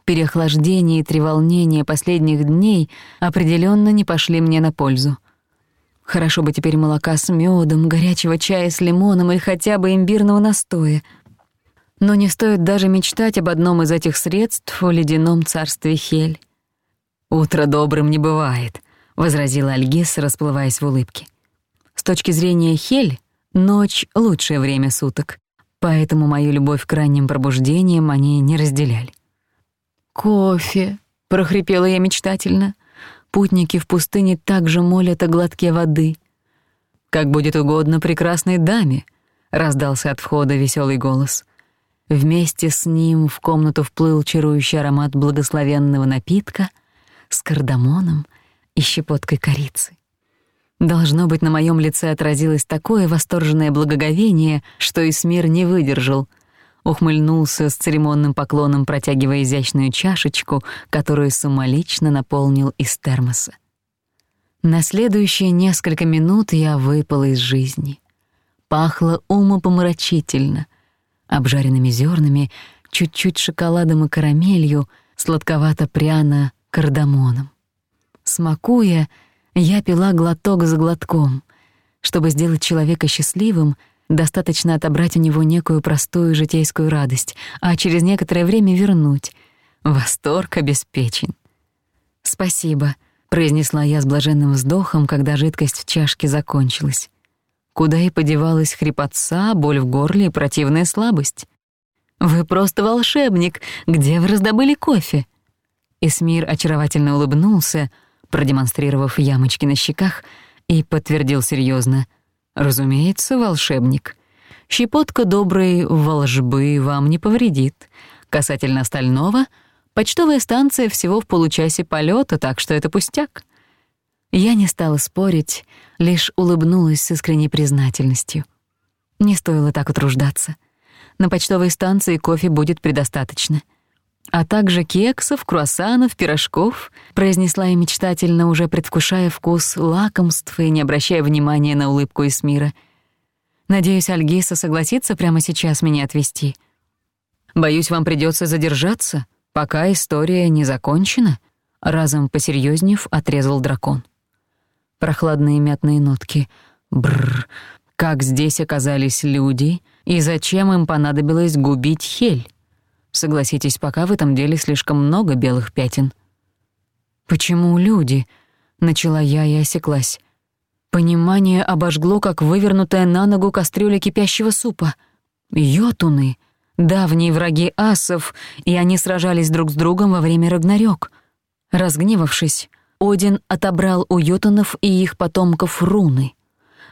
Переохлаждение и треволнение последних дней определённо не пошли мне на пользу. Хорошо бы теперь молока с мёдом, горячего чая с лимоном или хотя бы имбирного настоя. Но не стоит даже мечтать об одном из этих средств в ледяном царстве Хель. «Утро добрым не бывает», — возразила Альгис, расплываясь в улыбке. «С точки зрения Хель, ночь — лучшее время суток, поэтому мою любовь к ранним пробуждениям они не разделяли». «Кофе», — прохрипела я мечтательно, — Путники в пустыне также молят о глотке воды. «Как будет угодно прекрасной даме», — раздался от входа веселый голос. Вместе с ним в комнату вплыл чарующий аромат благословенного напитка с кардамоном и щепоткой корицы. Должно быть, на моем лице отразилось такое восторженное благоговение, что Исмир не выдержал — ухмыльнулся с церемонным поклоном, протягивая изящную чашечку, которую самолично наполнил из термоса. На следующие несколько минут я выпала из жизни. Пахло умопомрачительно, обжаренными зернами, чуть-чуть шоколадом и карамелью, сладковато-пряно кардамоном. Смакуя, я пила глоток за глотком. Чтобы сделать человека счастливым, достаточно отобрать у него некую простую житейскую радость, а через некоторое время вернуть. Восторг обеспечен. «Спасибо», — произнесла я с блаженным вздохом, когда жидкость в чашке закончилась. Куда и подевалась хрипотца, боль в горле и противная слабость. «Вы просто волшебник! Где вы раздобыли кофе?» Эсмир очаровательно улыбнулся, продемонстрировав ямочки на щеках, и подтвердил серьёзно — Разумеется, волшебник. Щепотка доброй волжбы вам не повредит. Касательно остального, почтовая станция всего в получасе полета, так что это пустяк. Я не стала спорить, лишь улыбнулась с искренней признательностью. Не стоило так утруждаться. На почтовой станции кофе будет предостаточно. а также кексов, круассанов, пирожков», — произнесла я мечтательно, уже предвкушая вкус лакомств и не обращая внимания на улыбку Эсмира. «Надеюсь, Альгиса согласится прямо сейчас меня отвезти». «Боюсь, вам придётся задержаться, пока история не закончена», — разом посерьёзнев отрезал дракон. Прохладные мятные нотки. Бррр. Как здесь оказались люди, и зачем им понадобилось губить Хель? Согласитесь, пока в этом деле слишком много белых пятен. «Почему люди?» — начала я и осеклась. Понимание обожгло, как вывернутая на ногу кастрюля кипящего супа. Йотуны — давние враги асов, и они сражались друг с другом во время Рагнарёк. Разгневавшись, Один отобрал у йотунов и их потомков руны.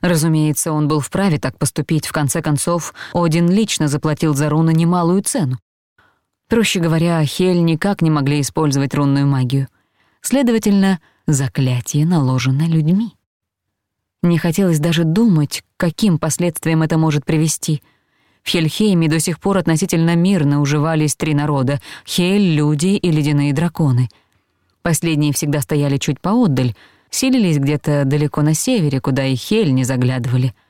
Разумеется, он был вправе так поступить, в конце концов, Один лично заплатил за руны немалую цену. Проще говоря, Хель никак не могли использовать рунную магию. Следовательно, заклятие наложено людьми. Не хотелось даже думать, к каким последствиям это может привести. В Хельхейме до сих пор относительно мирно уживались три народа — Хель, люди и ледяные драконы. Последние всегда стояли чуть поотдаль, селились где-то далеко на севере, куда и Хель не заглядывали —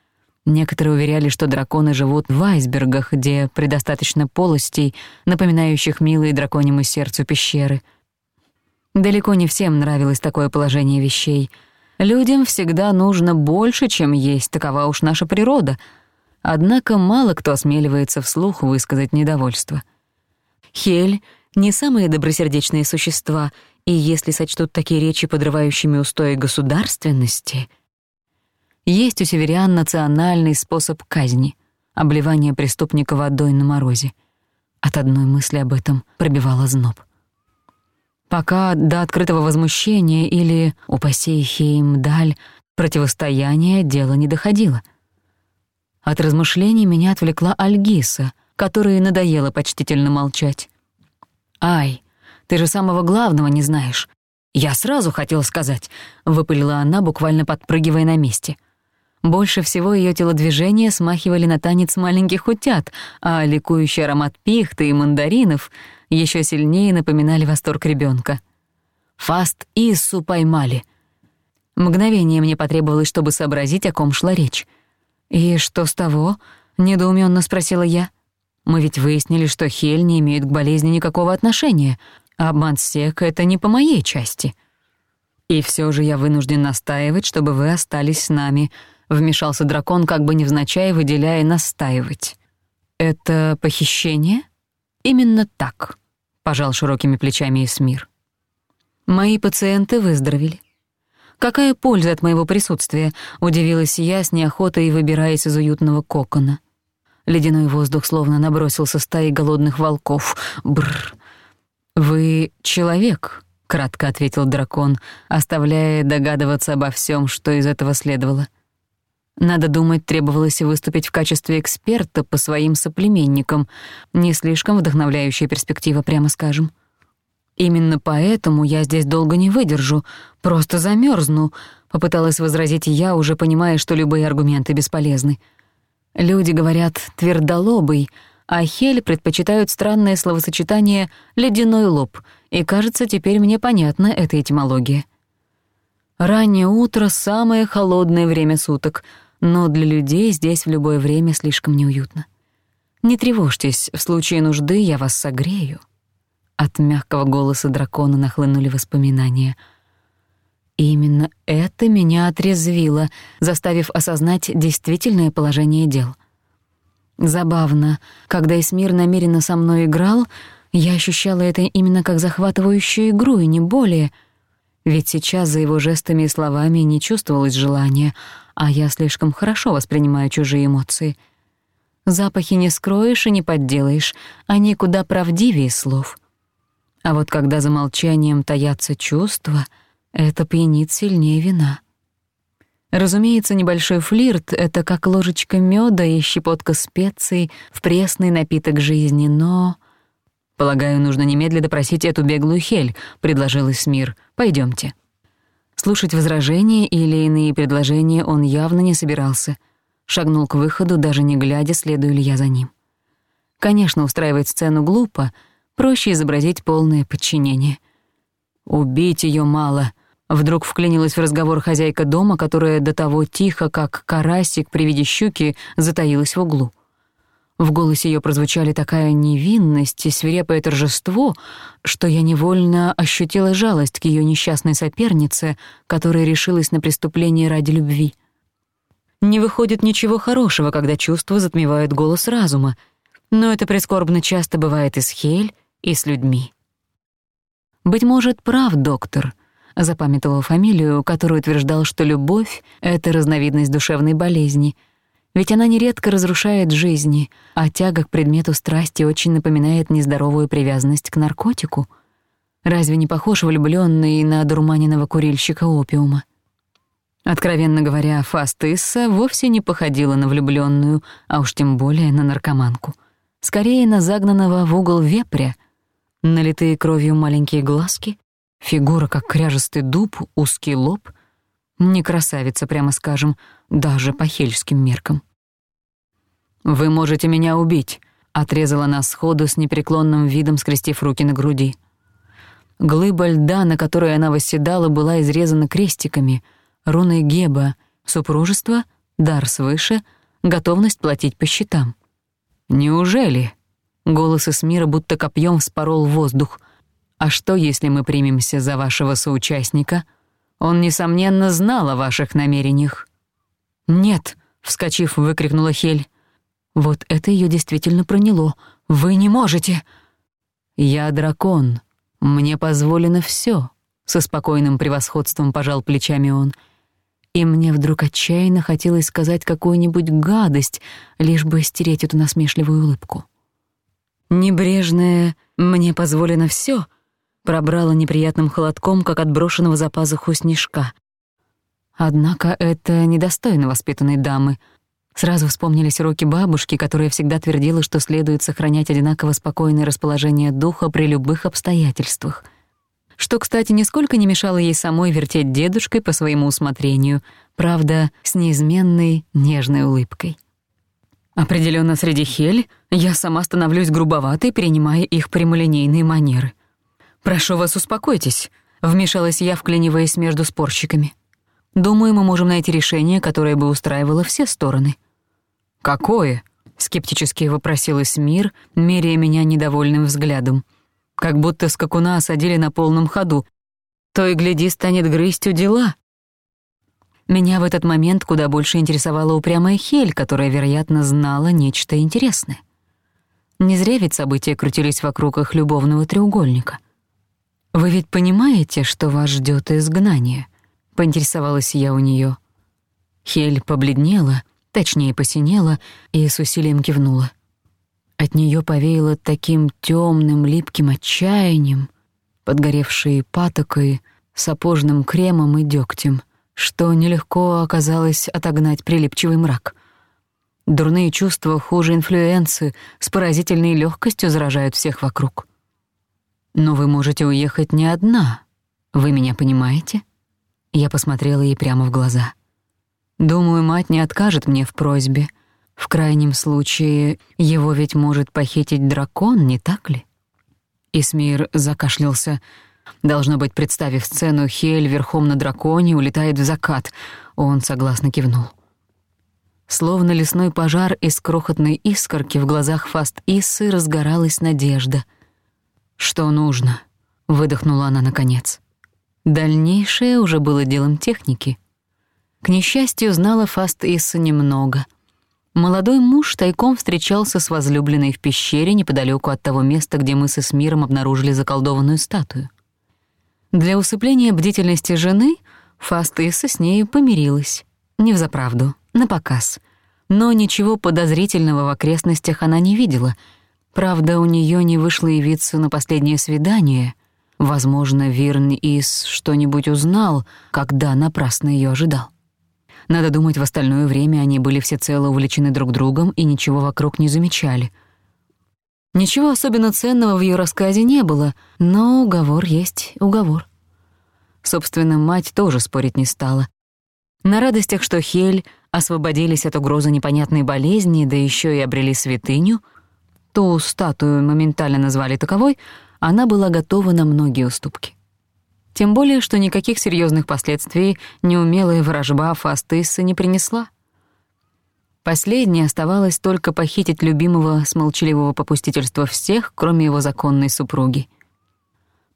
Некоторые уверяли, что драконы живут в айсбергах, где предостаточно полостей, напоминающих милые драконьему сердцу пещеры. Далеко не всем нравилось такое положение вещей. Людям всегда нужно больше, чем есть, такова уж наша природа. Однако мало кто осмеливается вслух высказать недовольство. Хель — не самые добросердечные существа, и если сочтут такие речи, подрывающими устои государственности — есть у северян национальный способ казни — обливание преступника водой на морозе. От одной мысли об этом пробивала зноб. Пока до открытого возмущения или, упасей Хейм, даль, противостояние дело не доходило. От размышлений меня отвлекла Альгиса, которая надоела почтительно молчать. «Ай, ты же самого главного не знаешь. Я сразу хотел сказать», — выпалила она, буквально подпрыгивая на месте. Больше всего её телодвижения смахивали на танец маленьких утят, а ликующий аромат пихты и мандаринов ещё сильнее напоминали восторг ребёнка. «Фаст Иссу поймали!» Мгновение мне потребовалось, чтобы сообразить, о ком шла речь. «И что с того?» — недоумённо спросила я. «Мы ведь выяснили, что Хель не имеет к болезни никакого отношения, а обман всех — это не по моей части». «И всё же я вынужден настаивать, чтобы вы остались с нами», вмешался дракон, как бы невзначай выделяя «настаивать». «Это похищение?» «Именно так», — пожал широкими плечами Эсмир. «Мои пациенты выздоровели. Какая польза от моего присутствия?» — удивилась я с неохотой, выбираясь из уютного кокона. Ледяной воздух словно набросился стаи голодных волков. Бррр. «Вы человек», — кратко ответил дракон, оставляя догадываться обо всем, что из этого следовало. Надо думать, требовалось выступить в качестве эксперта по своим соплеменникам. Не слишком вдохновляющая перспектива, прямо скажем. «Именно поэтому я здесь долго не выдержу, просто замёрзну», — попыталась возразить я, уже понимая, что любые аргументы бесполезны. Люди говорят «твердолобый», а Хель предпочитают странное словосочетание «ледяной лоб», и, кажется, теперь мне понятна эта этимология. Раннее утро — самое холодное время суток — но для людей здесь в любое время слишком неуютно. Не тревожьтесь, в случае нужды я вас согрею». От мягкого голоса дракона нахлынули воспоминания. Именно это меня отрезвило, заставив осознать действительное положение дел. Забавно, когда Эсмир намеренно со мной играл, я ощущала это именно как захватывающую игру, и не более. Ведь сейчас за его жестами и словами не чувствовалось желания — а я слишком хорошо воспринимаю чужие эмоции. Запахи не скроешь и не подделаешь, они куда правдивее слов. А вот когда за молчанием таятся чувства, это пьянит сильнее вина. Разумеется, небольшой флирт — это как ложечка мёда и щепотка специй в пресный напиток жизни, но... «Полагаю, нужно немедленно допросить эту беглую Хель», — предложил Исмир. «Пойдёмте». Слушать возражения или иные предложения он явно не собирался. Шагнул к выходу, даже не глядя, следую ли я за ним. Конечно, устраивать сцену глупо, проще изобразить полное подчинение. «Убить её мало», — вдруг вклинилась в разговор хозяйка дома, которая до того тихо, как карасик при виде щуки, затаилась в углу. В голосе её прозвучали такая невинность и свирепое торжество, что я невольно ощутила жалость к её несчастной сопернице, которая решилась на преступление ради любви. Не выходит ничего хорошего, когда чувства затмевают голос разума, но это прискорбно часто бывает и с Хель, и с людьми. «Быть может, прав доктор», — запамятовал фамилию, который утверждал, что любовь — это разновидность душевной болезни — ведь она нередко разрушает жизни, а тяга к предмету страсти очень напоминает нездоровую привязанность к наркотику. Разве не похож влюблённый на одурманенного курильщика опиума? Откровенно говоря, Фастысса вовсе не походила на влюблённую, а уж тем более на наркоманку. Скорее, на загнанного в угол вепря. Налитые кровью маленькие глазки, фигура как кряжистый дуб, узкий лоб, не красавица, прямо скажем, даже по хельским меркам. «Вы можете меня убить», — отрезала нас сходу с непреклонным видом, скрестив руки на груди. Глыба льда, на которой она восседала, была изрезана крестиками, руны Геба, супружество, дар свыше, готовность платить по счетам. «Неужели?» — голос из мира будто копьем вспорол воздух. «А что, если мы примемся за вашего соучастника?» Он, несомненно, знал о ваших намерениях». «Нет», — вскочив, выкрикнула Хель. «Вот это её действительно проняло. Вы не можете!» «Я дракон. Мне позволено всё», — со спокойным превосходством пожал плечами он. И мне вдруг отчаянно хотелось сказать какую-нибудь гадость, лишь бы стереть эту насмешливую улыбку. «Небрежное «мне позволено всё» пробрало неприятным холодком, как от брошенного за пазуху снежка. Однако это недостойно воспитанной дамы. Сразу вспомнились уроки бабушки, которая всегда твердила, что следует сохранять одинаково спокойное расположение духа при любых обстоятельствах. Что, кстати, нисколько не мешало ей самой вертеть дедушкой по своему усмотрению, правда, с неизменной нежной улыбкой. Определенно среди хель я сама становлюсь грубоватой, принимая их прямолинейные манеры — «Прошу вас, успокойтесь», — вмешалась я, вклиниваясь между спорщиками. «Думаю, мы можем найти решение, которое бы устраивало все стороны». «Какое?» — скептически вопросил Эсмир, меряя меня недовольным взглядом. Как будто скакуна осадили на полном ходу. То и гляди, станет грызть у дела. Меня в этот момент куда больше интересовала упрямая Хель, которая, вероятно, знала нечто интересное. Не зря ведь события крутились вокруг их любовного треугольника. «Вы ведь понимаете, что вас ждёт изгнание?» — поинтересовалась я у неё. Хель побледнела, точнее посинела, и с усилием кивнула. От неё повеяло таким тёмным, липким отчаянием, подгоревшей патокой, сапожным кремом и дёгтем, что нелегко оказалось отогнать прилипчивый мрак. Дурные чувства хуже инфлюенсы с поразительной лёгкостью заражают всех вокруг. — но вы можете уехать не одна. Вы меня понимаете? Я посмотрела ей прямо в глаза. Думаю, мать не откажет мне в просьбе. В крайнем случае, его ведь может похитить дракон, не так ли? Исмир закашлялся. Должно быть, представив сцену, Хель верхом на драконе улетает в закат. Он согласно кивнул. Словно лесной пожар из крохотной искорки в глазах Фаст-Иссы разгоралась надежда — что нужно? выдохнула она наконец. Дальнейшее уже было делом техники. К несчастью, знала Фаст Исса немного. Молодой муж тайком встречался с возлюбленной в пещере неподалеку от того места, где мы с Эсмиром обнаружили заколдованную статую. Для усыпления бдительности жены Фаст Исса с ней помирилась. Не взаправду, на показ. Но ничего подозрительного в окрестностях она не видела — Правда, у нее не вышло явиться на последнее свидание. Возможно, Вирн Ис что-нибудь узнал, когда напрасно ее ожидал. Надо думать, в остальное время они были всецело увлечены друг другом и ничего вокруг не замечали. Ничего особенно ценного в ее рассказе не было, но уговор есть уговор. Собственно, мать тоже спорить не стала. На радостях, что Хель освободились от угрозы непонятной болезни, да еще и обрели святыню — ту статую моментально назвали таковой, она была готова на многие уступки. Тем более, что никаких серьёзных последствий неумелая вражба Фастеса не принесла. последней оставалось только похитить любимого с молчаливого попустительства всех, кроме его законной супруги.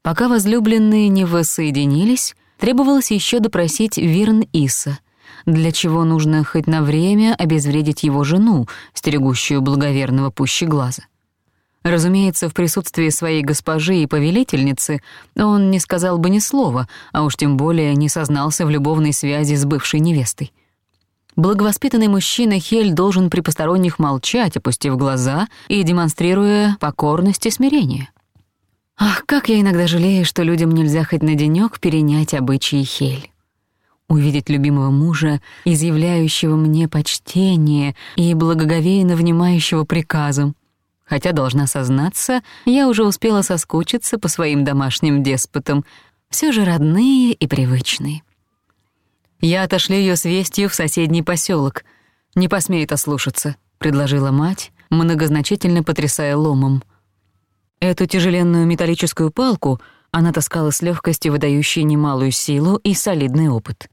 Пока возлюбленные не воссоединились, требовалось еще допросить Вирн Иса, для чего нужно хоть на время обезвредить его жену, стерегущую благоверного пуще глаза. Разумеется, в присутствии своей госпожи и повелительницы он не сказал бы ни слова, а уж тем более не сознался в любовной связи с бывшей невестой. Благовоспитанный мужчина Хель должен при посторонних молчать, опустив глаза и демонстрируя покорность и смирение. Ах, как я иногда жалею, что людям нельзя хоть на денёк перенять обычаи Хель. Увидеть любимого мужа, изъявляющего мне почтение и благоговейно внимающего приказам, хотя, должна сознаться, я уже успела соскучиться по своим домашним деспотам, все же родные и привычные. Я отошлю ее с вестью в соседний поселок. Не посмеет ослушаться, предложила мать, многозначительно потрясая ломом. Эту тяжеленную металлическую палку она таскала с легкостью, выдающей немалую силу и солидный опыт.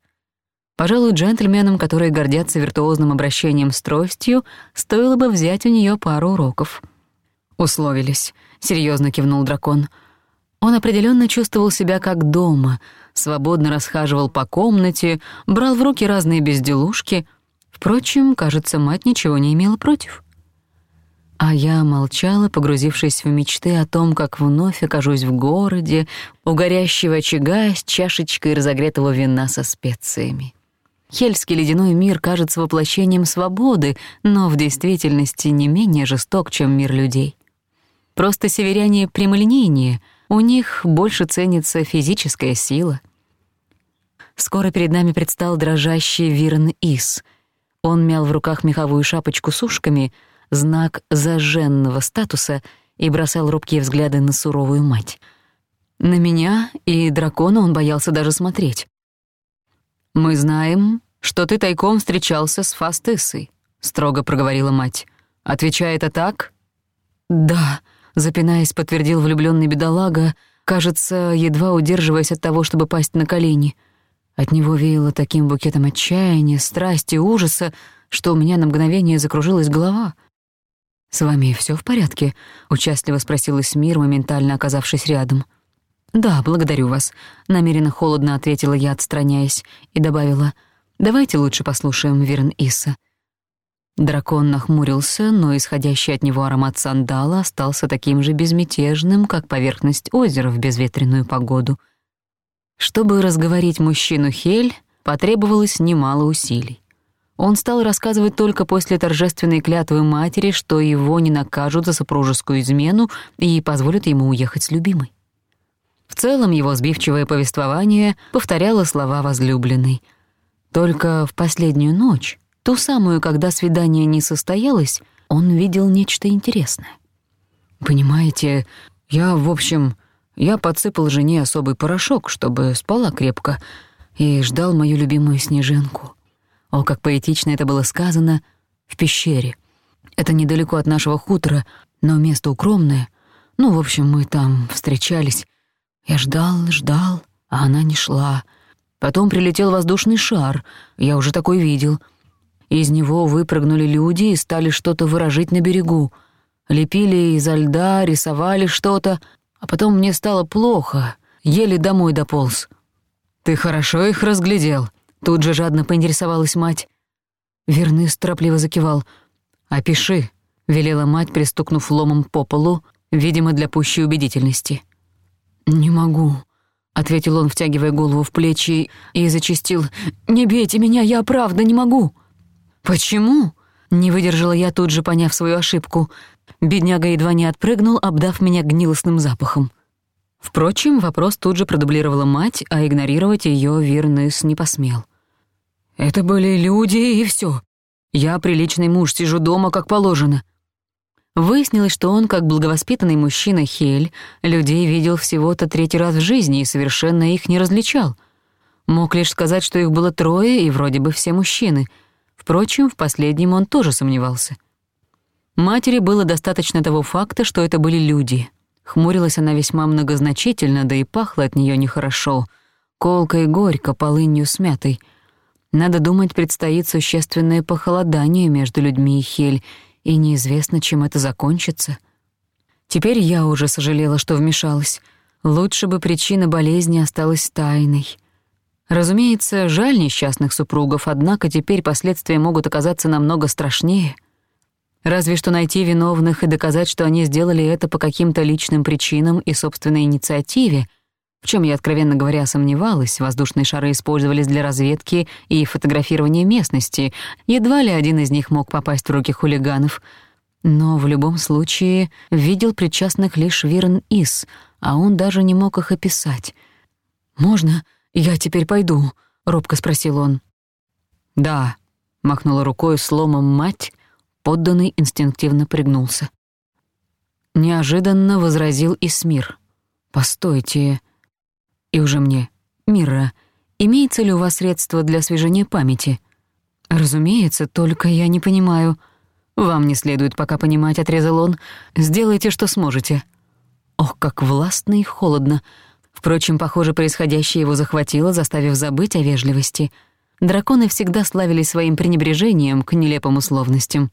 Пожалуй, джентльменам, которые гордятся виртуозным обращением с тростью, стоило бы взять у нее пару уроков — «Условились», — серьёзно кивнул дракон. Он определённо чувствовал себя как дома, свободно расхаживал по комнате, брал в руки разные безделушки. Впрочем, кажется, мать ничего не имела против. А я молчала, погрузившись в мечты о том, как вновь окажусь в городе, у горящего очага с чашечкой разогретого вина со специями. Хельский ледяной мир кажется воплощением свободы, но в действительности не менее жесток, чем мир людей. Просто северяне прямолинейнее, у них больше ценится физическая сила. Скоро перед нами предстал дрожащий Вирн Ис. Он мял в руках меховую шапочку с ушками, знак зажженного статуса, и бросал робкие взгляды на суровую мать. На меня и дракона он боялся даже смотреть. «Мы знаем, что ты тайком встречался с Фастысой», — строго проговорила мать. «Отвечай это так?» «Да», Запинаясь, подтвердил влюблённый бедолага, кажется, едва удерживаясь от того, чтобы пасть на колени. От него веяло таким букетом отчаяния, страсти, ужаса, что у меня на мгновение закружилась голова. «С вами всё в порядке?» — участливо спросил Эсмир, моментально оказавшись рядом. «Да, благодарю вас», — намеренно холодно ответила я, отстраняясь, и добавила, «давайте лучше послушаем Верн Иса. Дракон нахмурился, но исходящий от него аромат сандала остался таким же безмятежным, как поверхность озера в безветренную погоду. Чтобы разговорить мужчину Хель, потребовалось немало усилий. Он стал рассказывать только после торжественной клятвы матери, что его не накажут за супружескую измену и позволят ему уехать с любимой. В целом его сбивчивое повествование повторяло слова возлюбленной. Только в последнюю ночь Ту самую, когда свидание не состоялось, он видел нечто интересное. «Понимаете, я, в общем, я подсыпал жене особый порошок, чтобы спала крепко, и ждал мою любимую снежинку. О, как поэтично это было сказано в пещере. Это недалеко от нашего хутора, но место укромное. Ну, в общем, мы там встречались. Я ждал, ждал, а она не шла. Потом прилетел воздушный шар, я уже такой видел — из него выпрыгнули люди и стали что-то выражить на берегу. Лепили изо льда, рисовали что-то, а потом мне стало плохо, еле домой дополз. «Ты хорошо их разглядел?» — тут же жадно поинтересовалась мать. Верный торопливо закивал. «Опиши», — велела мать, пристукнув ломом по полу, видимо, для пущей убедительности. «Не могу», — ответил он, втягивая голову в плечи, и зачистил. «Не бейте меня, я правда не могу!» «Почему?» — не выдержала я, тут же поняв свою ошибку. Бедняга едва не отпрыгнул, обдав меня гнилостным запахом. Впрочем, вопрос тут же продублировала мать, а игнорировать её Вирнес не посмел. «Это были люди, и всё. Я приличный муж, сижу дома, как положено». Выяснилось, что он, как благовоспитанный мужчина Хель, людей видел всего-то третий раз в жизни и совершенно их не различал. Мог лишь сказать, что их было трое, и вроде бы все мужчины — Впрочем, в последнем он тоже сомневался. Матери было достаточно того факта, что это были люди. Хмурилась она весьма многозначительно, да и пахло от неё нехорошо. Колко и горько, полынью смятой. Надо думать, предстоит существенное похолодание между людьми и Хель, и неизвестно, чем это закончится. Теперь я уже сожалела, что вмешалась. Лучше бы причина болезни осталась тайной. Разумеется, жаль несчастных супругов, однако теперь последствия могут оказаться намного страшнее. Разве что найти виновных и доказать, что они сделали это по каким-то личным причинам и собственной инициативе, в чем я, откровенно говоря, сомневалась, воздушные шары использовались для разведки и фотографирования местности, едва ли один из них мог попасть в руки хулиганов. Но в любом случае видел причастных лишь Вирн Ис, а он даже не мог их описать. «Можно...» «Я теперь пойду», — робко спросил он. «Да», — махнула рукой сломом мать, подданный инстинктивно пригнулся. Неожиданно возразил Исмир. «Постойте». И уже мне. «Мира, имеется ли у вас средство для освежения памяти?» «Разумеется, только я не понимаю». «Вам не следует пока понимать», — отрезал он. «Сделайте, что сможете». Ох, как властно и холодно Впрочем, похоже, происходящее его захватило, заставив забыть о вежливости. Драконы всегда славились своим пренебрежением к нелепым условностям.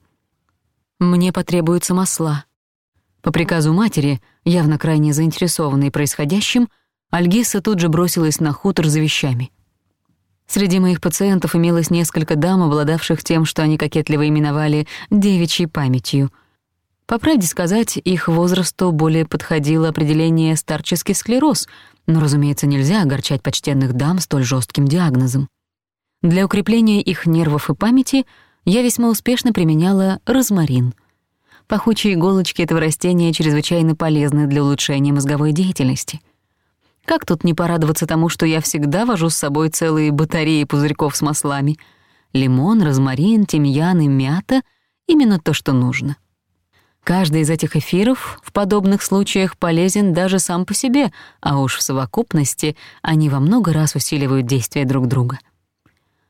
«Мне потребуются масла». По приказу матери, явно крайне заинтересованной происходящим, Альгиса тут же бросилась на хутор за вещами. Среди моих пациентов имелось несколько дам, обладавших тем, что они кокетливо именовали «девичьей памятью», по правде сказать, их возрасту более подходило определение «старческий склероз», но, разумеется, нельзя огорчать почтенных дам столь жестким диагнозом. Для укрепления их нервов и памяти я весьма успешно применяла розмарин. Пахучие иголочки этого растения чрезвычайно полезны для улучшения мозговой деятельности. Как тут не порадоваться тому, что я всегда вожу с собой целые батареи пузырьков с маслами? Лимон, розмарин, тимьян и мята — именно то, что нужно. Каждый из этих эфиров в подобных случаях полезен даже сам по себе, а уж в совокупности они во много раз усиливают действие друг друга.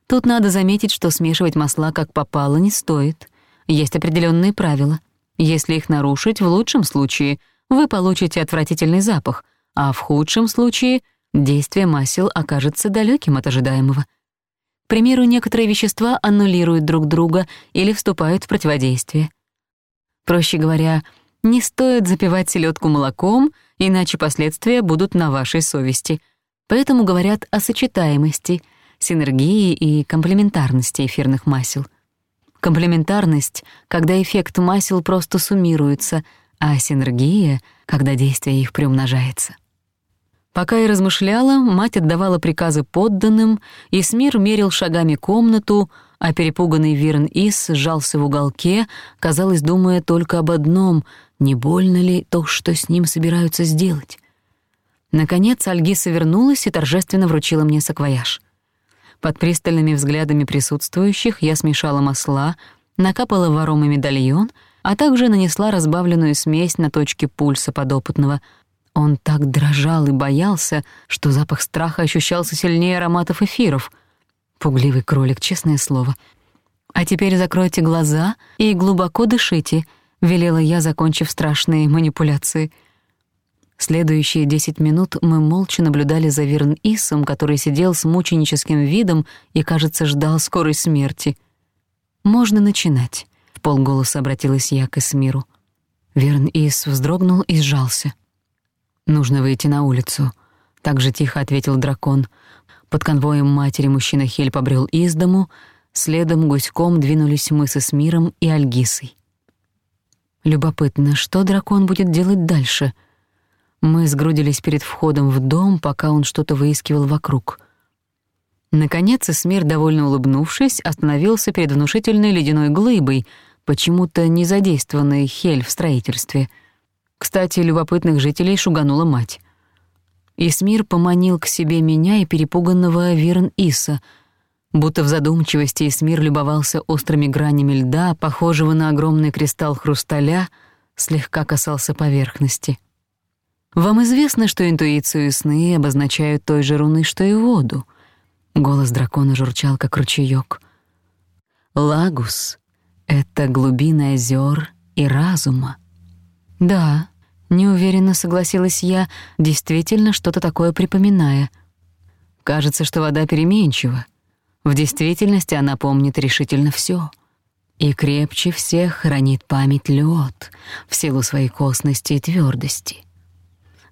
Тут надо заметить, что смешивать масла как попало не стоит. Есть определенные правила. Если их нарушить, в лучшем случае вы получите отвратительный запах, а в худшем случае действие масел окажется далеким от ожидаемого. К примеру, некоторые вещества аннулируют друг друга или вступают в противодействие — Проще говоря, не стоит запивать селедку молоком, иначе последствия будут на вашей совести. Поэтому говорят о сочетаемости, синергии и комплементарности эфирных масел. Комплементарность — когда эффект масел просто суммируется, а синергия — когда действие их приумножается. Пока я размышляла, мать отдавала приказы подданным, и Смир мерил шагами комнату — а перепуганный Вирн Ис сжался в уголке, казалось, думая только об одном — не больно ли то, что с ним собираются сделать? Наконец Альгиса вернулась и торжественно вручила мне саквояж. Под пристальными взглядами присутствующих я смешала масла, накапала в аромы медальон, а также нанесла разбавленную смесь на точки пульса подопытного. Он так дрожал и боялся, что запах страха ощущался сильнее ароматов эфиров — Пугливый кролик, честное слово. «А теперь закройте глаза и глубоко дышите», — велела я, закончив страшные манипуляции. Следующие десять минут мы молча наблюдали за Верн Исом, который сидел с мученическим видом и, кажется, ждал скорой смерти. «Можно начинать», — в полголоса обратилась я к Эсмиру. Верн Ис вздрогнул и сжался. «Нужно выйти на улицу», — так же тихо ответил дракон — Под конвоем матери мужчина Хель побрел из дому, следом гуськом двинулись мы со Смиром и Альгисой. Любопытно, что дракон будет делать дальше? Мы сгрудились перед входом в дом, пока он что-то выискивал вокруг. Наконец Эсмир, довольно улыбнувшись, остановился перед внушительной ледяной глыбой, почему-то не задействованной Хель в строительстве. Кстати, любопытных жителей шуганула мать. Исмир поманил к себе меня и перепуганного Вирн Иса. Будто в задумчивости Исмир любовался острыми гранями льда, похожего на огромный кристалл хрусталя, слегка касался поверхности. «Вам известно, что интуицию и сны обозначают той же руны, что и воду?» Голос дракона журчал, как ручеёк. «Лагус — это глубина озёр и разума». «Да», Неуверенно согласилась я, действительно что-то такое припоминая. Кажется, что вода переменчива. В действительности она помнит решительно всё. И крепче всех хранит память лёд в силу своей косности и твёрдости.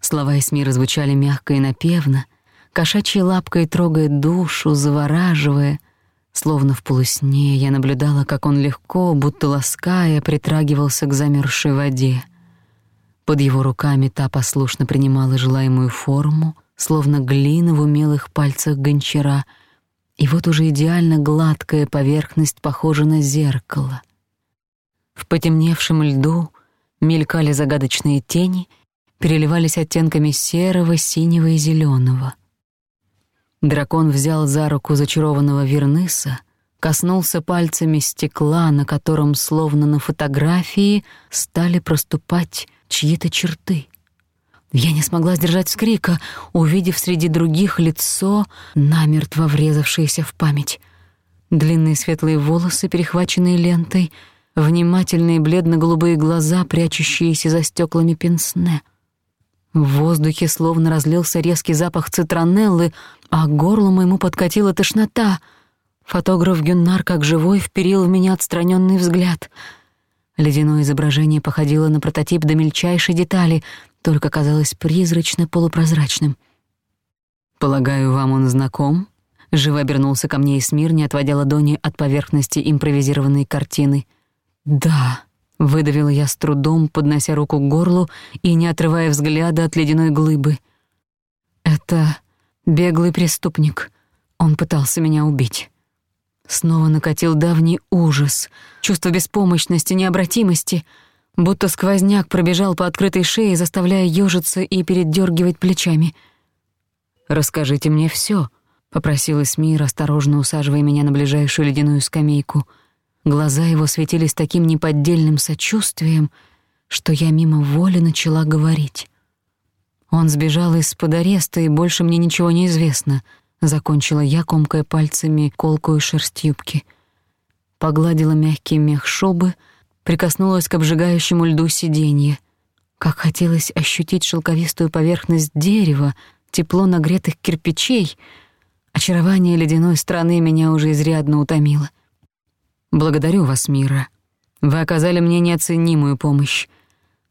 Слова Эсмира звучали мягко и напевно, кошачьей лапкой трогая душу, завораживая. Словно в полусне я наблюдала, как он легко, будто лаская, притрагивался к замерзшей воде — под его руками та послушно принимала желаемую форму, словно глина в умелых пальцах гончара, и вот уже идеально гладкая поверхность похожа на зеркало. В потемневшем льду мелькали загадочные тени, переливались оттенками серого, синего и зеленого. Дракон взял за руку зачарованного Верныса — коснулся пальцами стекла, на котором, словно на фотографии, стали проступать чьи-то черты. Я не смогла сдержать вскрика, увидев среди других лицо, намертво врезавшееся в память. Длинные светлые волосы, перехваченные лентой, внимательные бледно-голубые глаза, прячущиеся за стеклами пенсне. В воздухе словно разлился резкий запах цитронеллы, а горло моему подкатила тошнота. Фотограф Гюннар, как живой, вперил в меня отстраненный взгляд — Ледяное изображение походило на прототип до мельчайшей детали, только казалось призрачно-полупрозрачным. «Полагаю, вам он знаком?» Живо обернулся ко мне Эсмир, не отводя ладони от поверхности импровизированной картины. «Да», — выдавила я с трудом, поднося руку к горлу и не отрывая взгляда от ледяной глыбы. «Это беглый преступник. Он пытался меня убить». Снова накатил давний ужас, чувство беспомощности, необратимости, будто сквозняк пробежал по открытой шее, заставляя ёжиться и передёргивать плечами. «Расскажите мне всё», — попросил Мир, осторожно усаживая меня на ближайшую ледяную скамейку. Глаза его светились таким неподдельным сочувствием, что я мимо воли начала говорить. Он сбежал из-под ареста, и больше мне ничего не известно — закончила я, комкая пальцами колкую шерсть юбки. Погладила мягкий мех шубы, прикоснулась к обжигающему льду сиденья. Как хотелось ощутить шелковистую поверхность дерева, тепло нагретых кирпичей. Очарование ледяной страны меня уже изрядно утомило. «Благодарю вас, Мира. Вы оказали мне неоценимую помощь».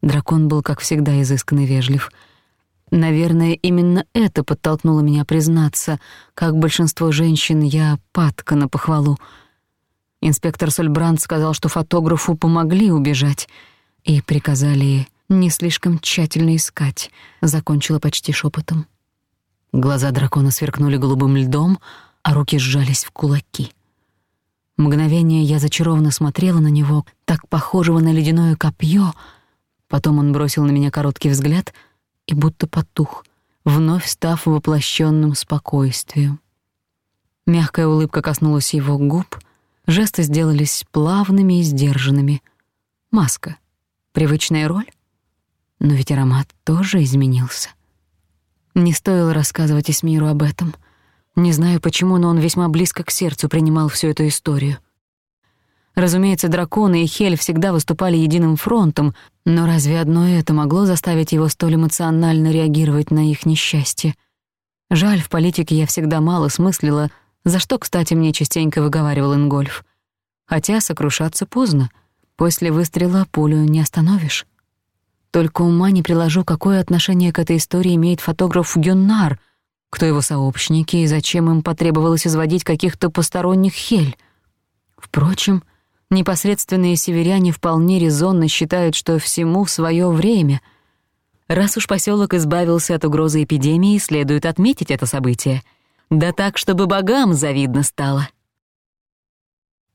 Дракон был, как всегда, изысканно вежлив — Наверное, именно это подтолкнуло меня признаться, как большинство женщин я падка на похвалу. Инспектор Сольбранд сказал, что фотографу помогли убежать и приказали не слишком тщательно искать, закончила почти шепотом. Глаза дракона сверкнули голубым льдом, а руки сжались в кулаки. Мгновение я зачарованно смотрела на него, так похожего на ледяное копье. Потом он бросил на меня короткий взгляд — и будто потух, вновь став воплощенным спокойствием. Мягкая улыбка коснулась его губ, жесты сделались плавными и сдержанными. Маска. Привычная роль? Но ведь аромат тоже изменился. Не стоило рассказывать Исмиру об этом. Не знаю почему, но он весьма близко к сердцу принимал всю эту историю — Разумеется, драконы и Хель всегда выступали единым фронтом, но разве одно это могло заставить его столь эмоционально реагировать на их несчастье? Жаль, в политике я всегда мало смыслила, за что, кстати, мне частенько выговаривал Ингольф. Хотя сокрушаться поздно. После выстрела пулю не остановишь. Только ума не приложу, какое отношение к этой истории имеет фотограф Гюннар, кто его сообщники и зачем им потребовалось изводить каких-то посторонних хель. Впрочем, Непосредственные северяне вполне резонно считают, что всему свое время. Раз уж поселок избавился от угрозы эпидемии, следует отметить это событие. Да так, чтобы богам завидно стало.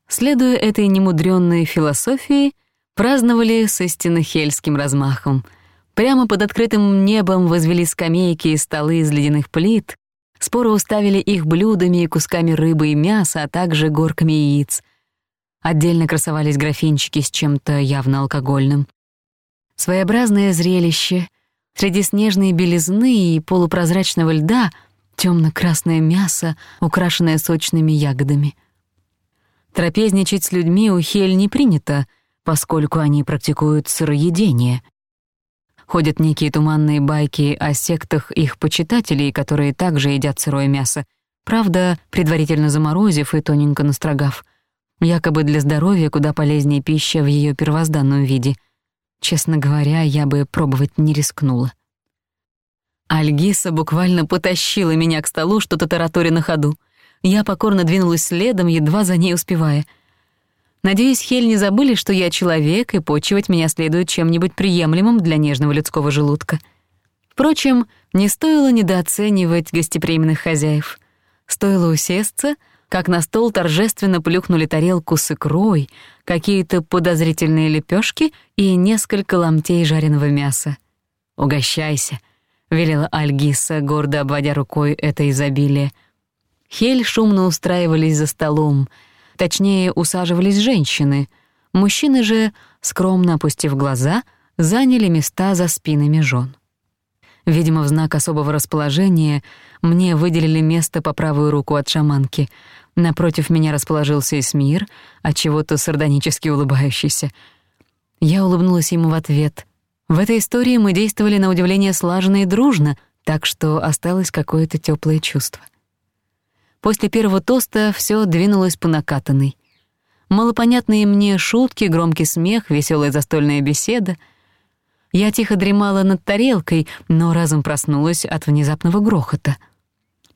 Следуя этой немудрённой философии, праздновали с истинно хельским размахом. Прямо под открытым небом возвели скамейки и столы из ледяных плит, споро уставили их блюдами и кусками рыбы и мяса, а также горками яиц — отдельно красовались графинчики с чем-то явно алкогольным. Своеобразное зрелище. Среди снежной белизны и полупрозрачного льда тёмно-красное мясо, украшенное сочными ягодами. Трапезничать с людьми у Хель не принято, поскольку они практикуют сыроедение. Ходят некие туманные байки о сектах их почитателей, которые также едят сырое мясо, правда, предварительно заморозив и тоненько настрогав — якобы для здоровья куда полезнее пища в её первозданном виде. Честно говоря, я бы пробовать не рискнула. Альгиса буквально потащила меня к столу, что-то тараторя на ходу. Я покорно двинулась следом, едва за ней успевая. Надеюсь, Хель не забыли, что я человек, и почивать меня следует чем-нибудь приемлемым для нежного людского желудка. Впрочем, не стоило недооценивать гостеприимных хозяев. Стоило усесться — как на стол торжественно плюхнули тарелку с икрой, какие-то подозрительные лепёшки и несколько ломтей жареного мяса. «Угощайся», — велела Альгиса, гордо обводя рукой это изобилие. Хель шумно устраивались за столом, точнее, усаживались женщины. Мужчины же, скромно опустив глаза, заняли места за спинами жён. Видимо, в знак особого расположения мне выделили место по правую руку от шаманки. Напротив меня расположился Эсмир, отчего-то сардонически улыбающийся. Я улыбнулась ему в ответ. В этой истории мы действовали на удивление слаженно и дружно, так что осталось какое-то тёплое чувство. После первого тоста всё двинулось по накатанной. Малопонятные мне шутки, громкий смех, весёлая застольная беседа — я тихо дремала над тарелкой, но разом проснулась от внезапного грохота.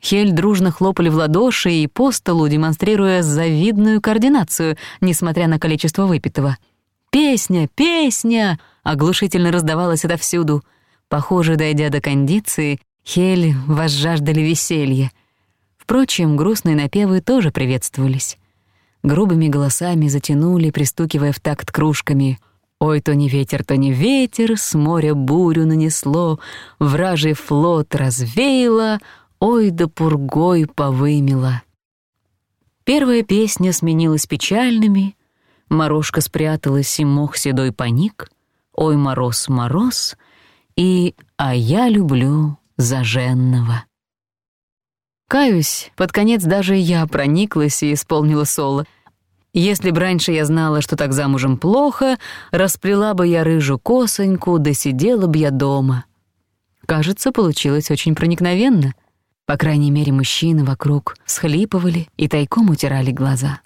Хель дружно хлопали в ладоши и по столу, демонстрируя завидную координацию, несмотря на количество выпитого. «Песня! Песня!» — оглушительно раздавалась отовсюду. Похоже, дойдя до кондиции, Хель возжаждали веселья. Впрочем, грустные напевы тоже приветствовались. Грубыми голосами затянули, пристукивая в такт кружками — Ой, то не ветер, то не ветер, с моря бурю нанесло, Вражий флот развеяло, ой, да пургой повымело. Первая песня сменилась печальными, Морожка спряталась, и мох седой паник, Ой, мороз, мороз, и «А я люблю заженного». Каюсь, под конец даже я прониклась и исполнила соло — если б раньше я знала, что так замужем плохо, расплела бы я рыжу косоньку, досидела бы я дома. Кажется, получилось очень проникновенно. По крайней мере, мужчины вокруг схлипывали и тайком утирали глаза.